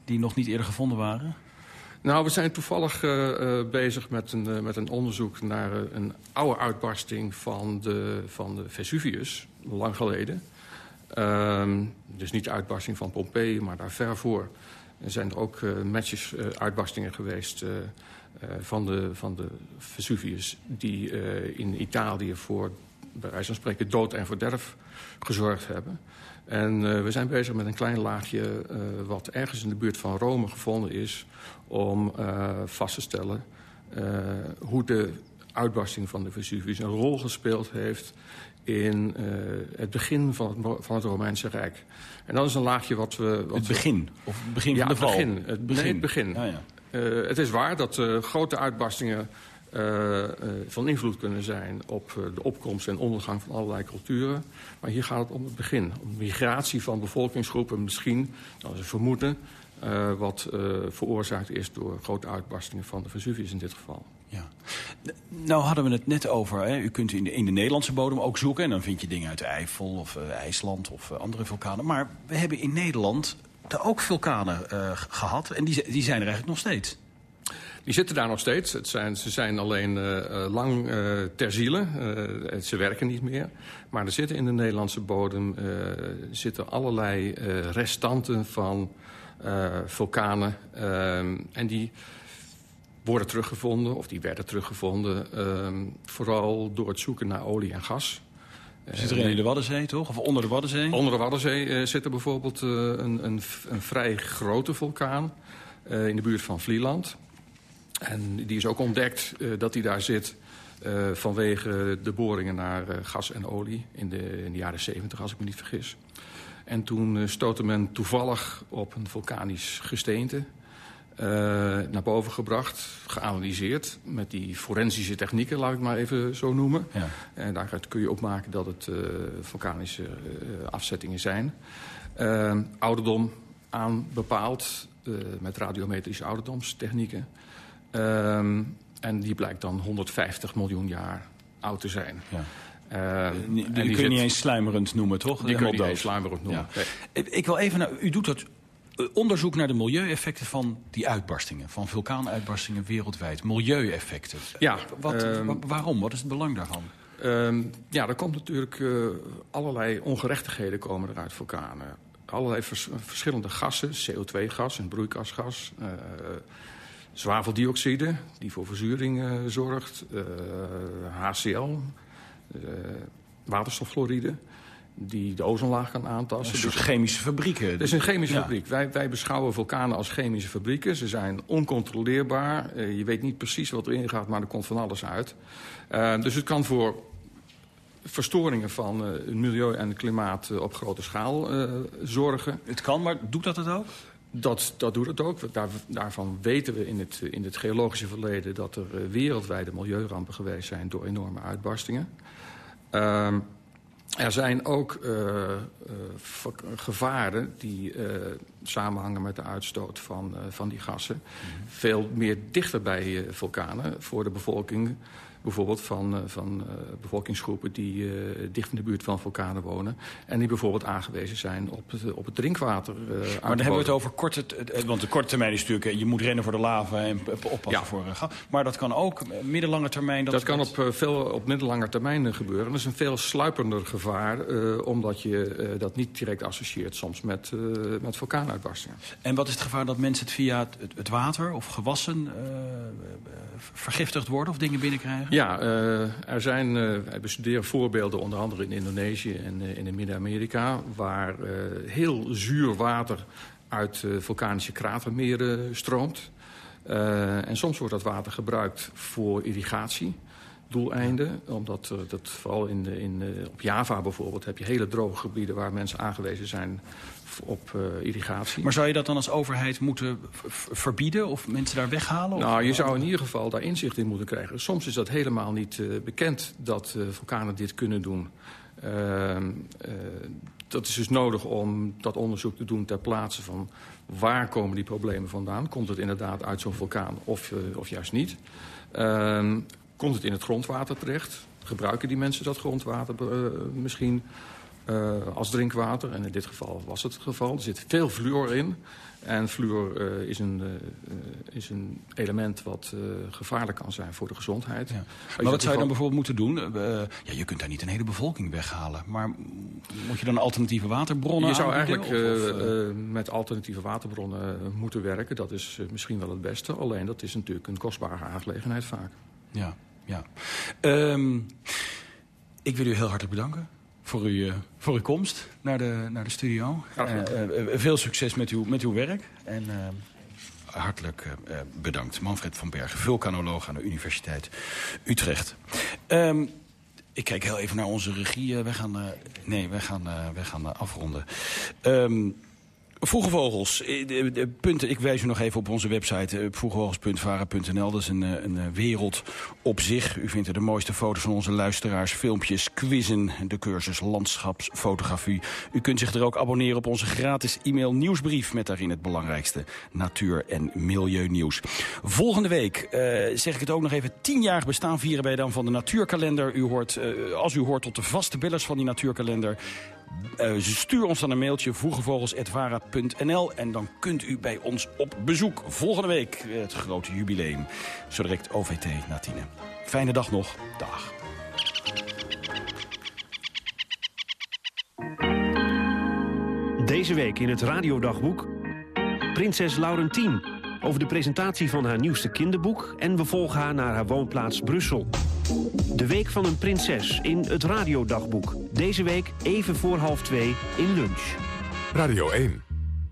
die nog niet eerder gevonden waren? Nou, we zijn toevallig uh, uh, bezig met een, uh, met een onderzoek naar een oude uitbarsting van de, van de Vesuvius, lang geleden. Dus niet de uitbarsting van Pompeii, maar daar ver voor. Er zijn er ook matches, uitbarstingen geweest van, de, van de Vesuvius... die in Italië voor, bij wijze van spreken, dood en verderf gezorgd hebben. En uh, we zijn bezig met een klein laagje uh, wat ergens in de buurt van Rome gevonden is... om uh, vast te stellen hoe de uitbarsting van de Vesuvius een rol gespeeld heeft... in het begin van het, van het, Romeinse Rijk. En dat is een laagje wat we... Wat het begin? Of het begin ja, van de val? Begin, het begin. Nee, het begin. Ah, ja. het is waar dat grote uitbarstingen uh, uh, van invloed kunnen zijn op uh, de opkomst en ondergang van allerlei culturen. Maar hier gaat het om het begin. Om migratie van bevolkingsgroepen misschien, dat is een vermoeden... wat veroorzaakt is door grote uitbarstingen van de Vesuvius in dit geval. Ja. Nou hadden we het net over, hè. u kunt in de, in de Nederlandse bodem ook zoeken... en dan vind je dingen uit de Eifel of IJsland of andere vulkanen. Maar we hebben in Nederland er ook vulkanen gehad en die, die zijn er eigenlijk nog steeds. Die zitten daar nog steeds. Het zijn, ze zijn alleen uh, lang uh, ter ziele. Uh, ze werken niet meer. Maar er zitten in de Nederlandse bodem zitten allerlei restanten van vulkanen. en die worden teruggevonden, of die werden teruggevonden... vooral door het zoeken naar olie en gas. Zit er een in de Waddenzee, toch? Of onder de Waddenzee? Onder de Waddenzee zit er bijvoorbeeld een, een, een, vrij grote vulkaan... in de buurt van Vlieland... En die is ook ontdekt uh, dat hij daar zit uh, vanwege de boringen naar uh, gas en olie in de, in de jaren 70, als ik me niet vergis. En toen stootte men toevallig op een vulkanisch gesteente naar boven gebracht, geanalyseerd met die forensische technieken, laat ik maar even zo noemen. Ja. En daaruit kun je opmaken dat het vulkanische afzettingen zijn. ouderdom aanbepaald met radiometrische ouderdomstechnieken. Um, en die blijkt dan 150 miljoen jaar oud te zijn. Ja. Uh, die, die, die kun je niet eens sluimerend noemen, toch? Die kun je niet eens sluimerend noemen. Ja. Nee. Ik wil even naar... U doet dat eh, onderzoek naar de milieueffecten van die uitbarstingen. Van vulkaanuitbarstingen wereldwijd. Milieueffecten. Ja. Wat, uh, waarom? Wat is het belang daarvan? Ja, er komt natuurlijk uh, allerlei ongerechtigheden komen er uit vulkanen. Allerlei vers verschillende gassen. CO2-gas en broeikasgas zwaveldioxide, die voor verzuring uh, zorgt, HCl, uh, waterstoffluoride, die de ozonlaag kan aantasten. Een soort dus, chemische fabrieken. Het is een chemische ja. fabriek. Wij, wij beschouwen vulkanen als chemische fabrieken. Ze zijn oncontroleerbaar. je weet niet precies wat erin gaat, maar er komt van alles uit. dus het kan voor verstoringen van het milieu en het klimaat op grote schaal zorgen. Het kan, maar doet dat het ook? Dat, dat doet het ook. Daar, daarvan weten we in het, in het geologische verleden... dat er uh, wereldwijde milieurampen geweest zijn door enorme uitbarstingen. Um, Er zijn ook uh, uh, gevaren die samenhangen met de uitstoot van, van die gassen. Mm -hmm. Veel meer dichter bij vulkanen voor de bevolking bijvoorbeeld van, uh, van uh, bevolkingsgroepen die uh, dicht in de buurt van vulkanen wonen. En die bijvoorbeeld aangewezen zijn op het, op het drinkwater. maar dan hebben we het over korte... Want de korte termijn is natuurlijk... je moet rennen voor de lava en oppassen ja. voor... maar dat kan ook middellange termijn... Dat, dat kan op, veel, op middellange termijn gebeuren. Dat is een veel sluipender gevaar... omdat je dat niet direct associeert soms met, met vulkaanuitbarstingen. En wat is het gevaar dat mensen het via het, het water of gewassen vergiftigd worden... of dingen binnenkrijgen? Ja, uh, er zijn, uh, wij bestuderen voorbeelden onder andere in Indonesië en uh, in Midden-Amerika... waar heel zuur water uit vulkanische kratermeren stroomt. en soms wordt dat water gebruikt voor irrigatie doeleinden. Omdat dat vooral in in, op Java bijvoorbeeld heb je hele droge gebieden... waar mensen aangewezen zijn op uh, irrigatie. Maar zou je dat dan als overheid moeten verbieden of mensen daar weghalen? Nou, je zou in ieder geval daar inzicht in moeten krijgen. Soms is dat helemaal niet uh, bekend dat vulkanen dit kunnen doen. Ehm, dat is dus nodig om dat onderzoek te doen ter plaatse van... waar komen die problemen vandaan? Komt het inderdaad uit zo'n vulkaan of, of juist niet? Ehm, komt het in het grondwater terecht? Gebruiken die mensen dat grondwater misschien... Uh, als drinkwater. En in dit geval was het het geval. Er zit veel fluor in. En fluor uh, is, een, uh, is een element wat gevaarlijk kan zijn voor de gezondheid. Ja. Maar wat zou je dan bijvoorbeeld moeten doen? ja, je kunt daar niet een hele bevolking weghalen. Maar moet je dan alternatieve waterbronnen Je zou eigenlijk of, met alternatieve waterbronnen moeten werken. Dat is misschien wel het beste. Alleen dat is natuurlijk een kostbare aangelegenheid vaak. Ja, ja. Um, ik wil u heel hartelijk bedanken voor, u, voor uw komst naar de, naar de studio. Uh, uh, veel succes met uw, met uw werk. En uh, hartelijk bedankt. Manfred van Bergen, vulkanoloog aan de Universiteit Utrecht. Um, ik kijk heel even naar onze regie. wij gaan, nee, wij gaan, wij gaan afronden. Um, Vroege Vogels, de, de punten, ik wijs u nog even op onze website vroegevogels.vara.nl. Dat is een, een wereld op zich. U vindt er de mooiste foto's van onze luisteraars, filmpjes, quizzen, de cursus landschapsfotografie. U kunt zich er ook abonneren op onze gratis e-mail nieuwsbrief met daarin het belangrijkste natuur- en milieunieuws. Volgende week zeg ik het ook nog even, tienjarig bestaan vieren wij dan van de natuurkalender. U hoort, als u hoort tot de vaste bellers van die natuurkalender... Uh, stuur ons dan een mailtje vroegevogels.vara.nl en dan kunt u bij ons op bezoek. Volgende week het grote jubileum. Zo direct OVT na tienen. Fijne dag nog. Dag. Deze week in het radiodagboek... Prinses Laurentien over de presentatie van haar nieuwste kinderboek... en we volgen haar naar haar woonplaats Brussel. De Week van een Prinses in het Radiodagboek. Deze week even voor half twee in lunch. Radio 1.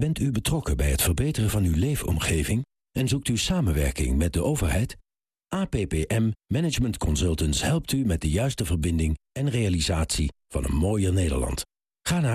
Bent u betrokken bij het verbeteren van uw leefomgeving en zoekt u samenwerking met de overheid? APPM Management Consultants helpt u met de juiste verbinding en realisatie van een mooier Nederland. Ga naar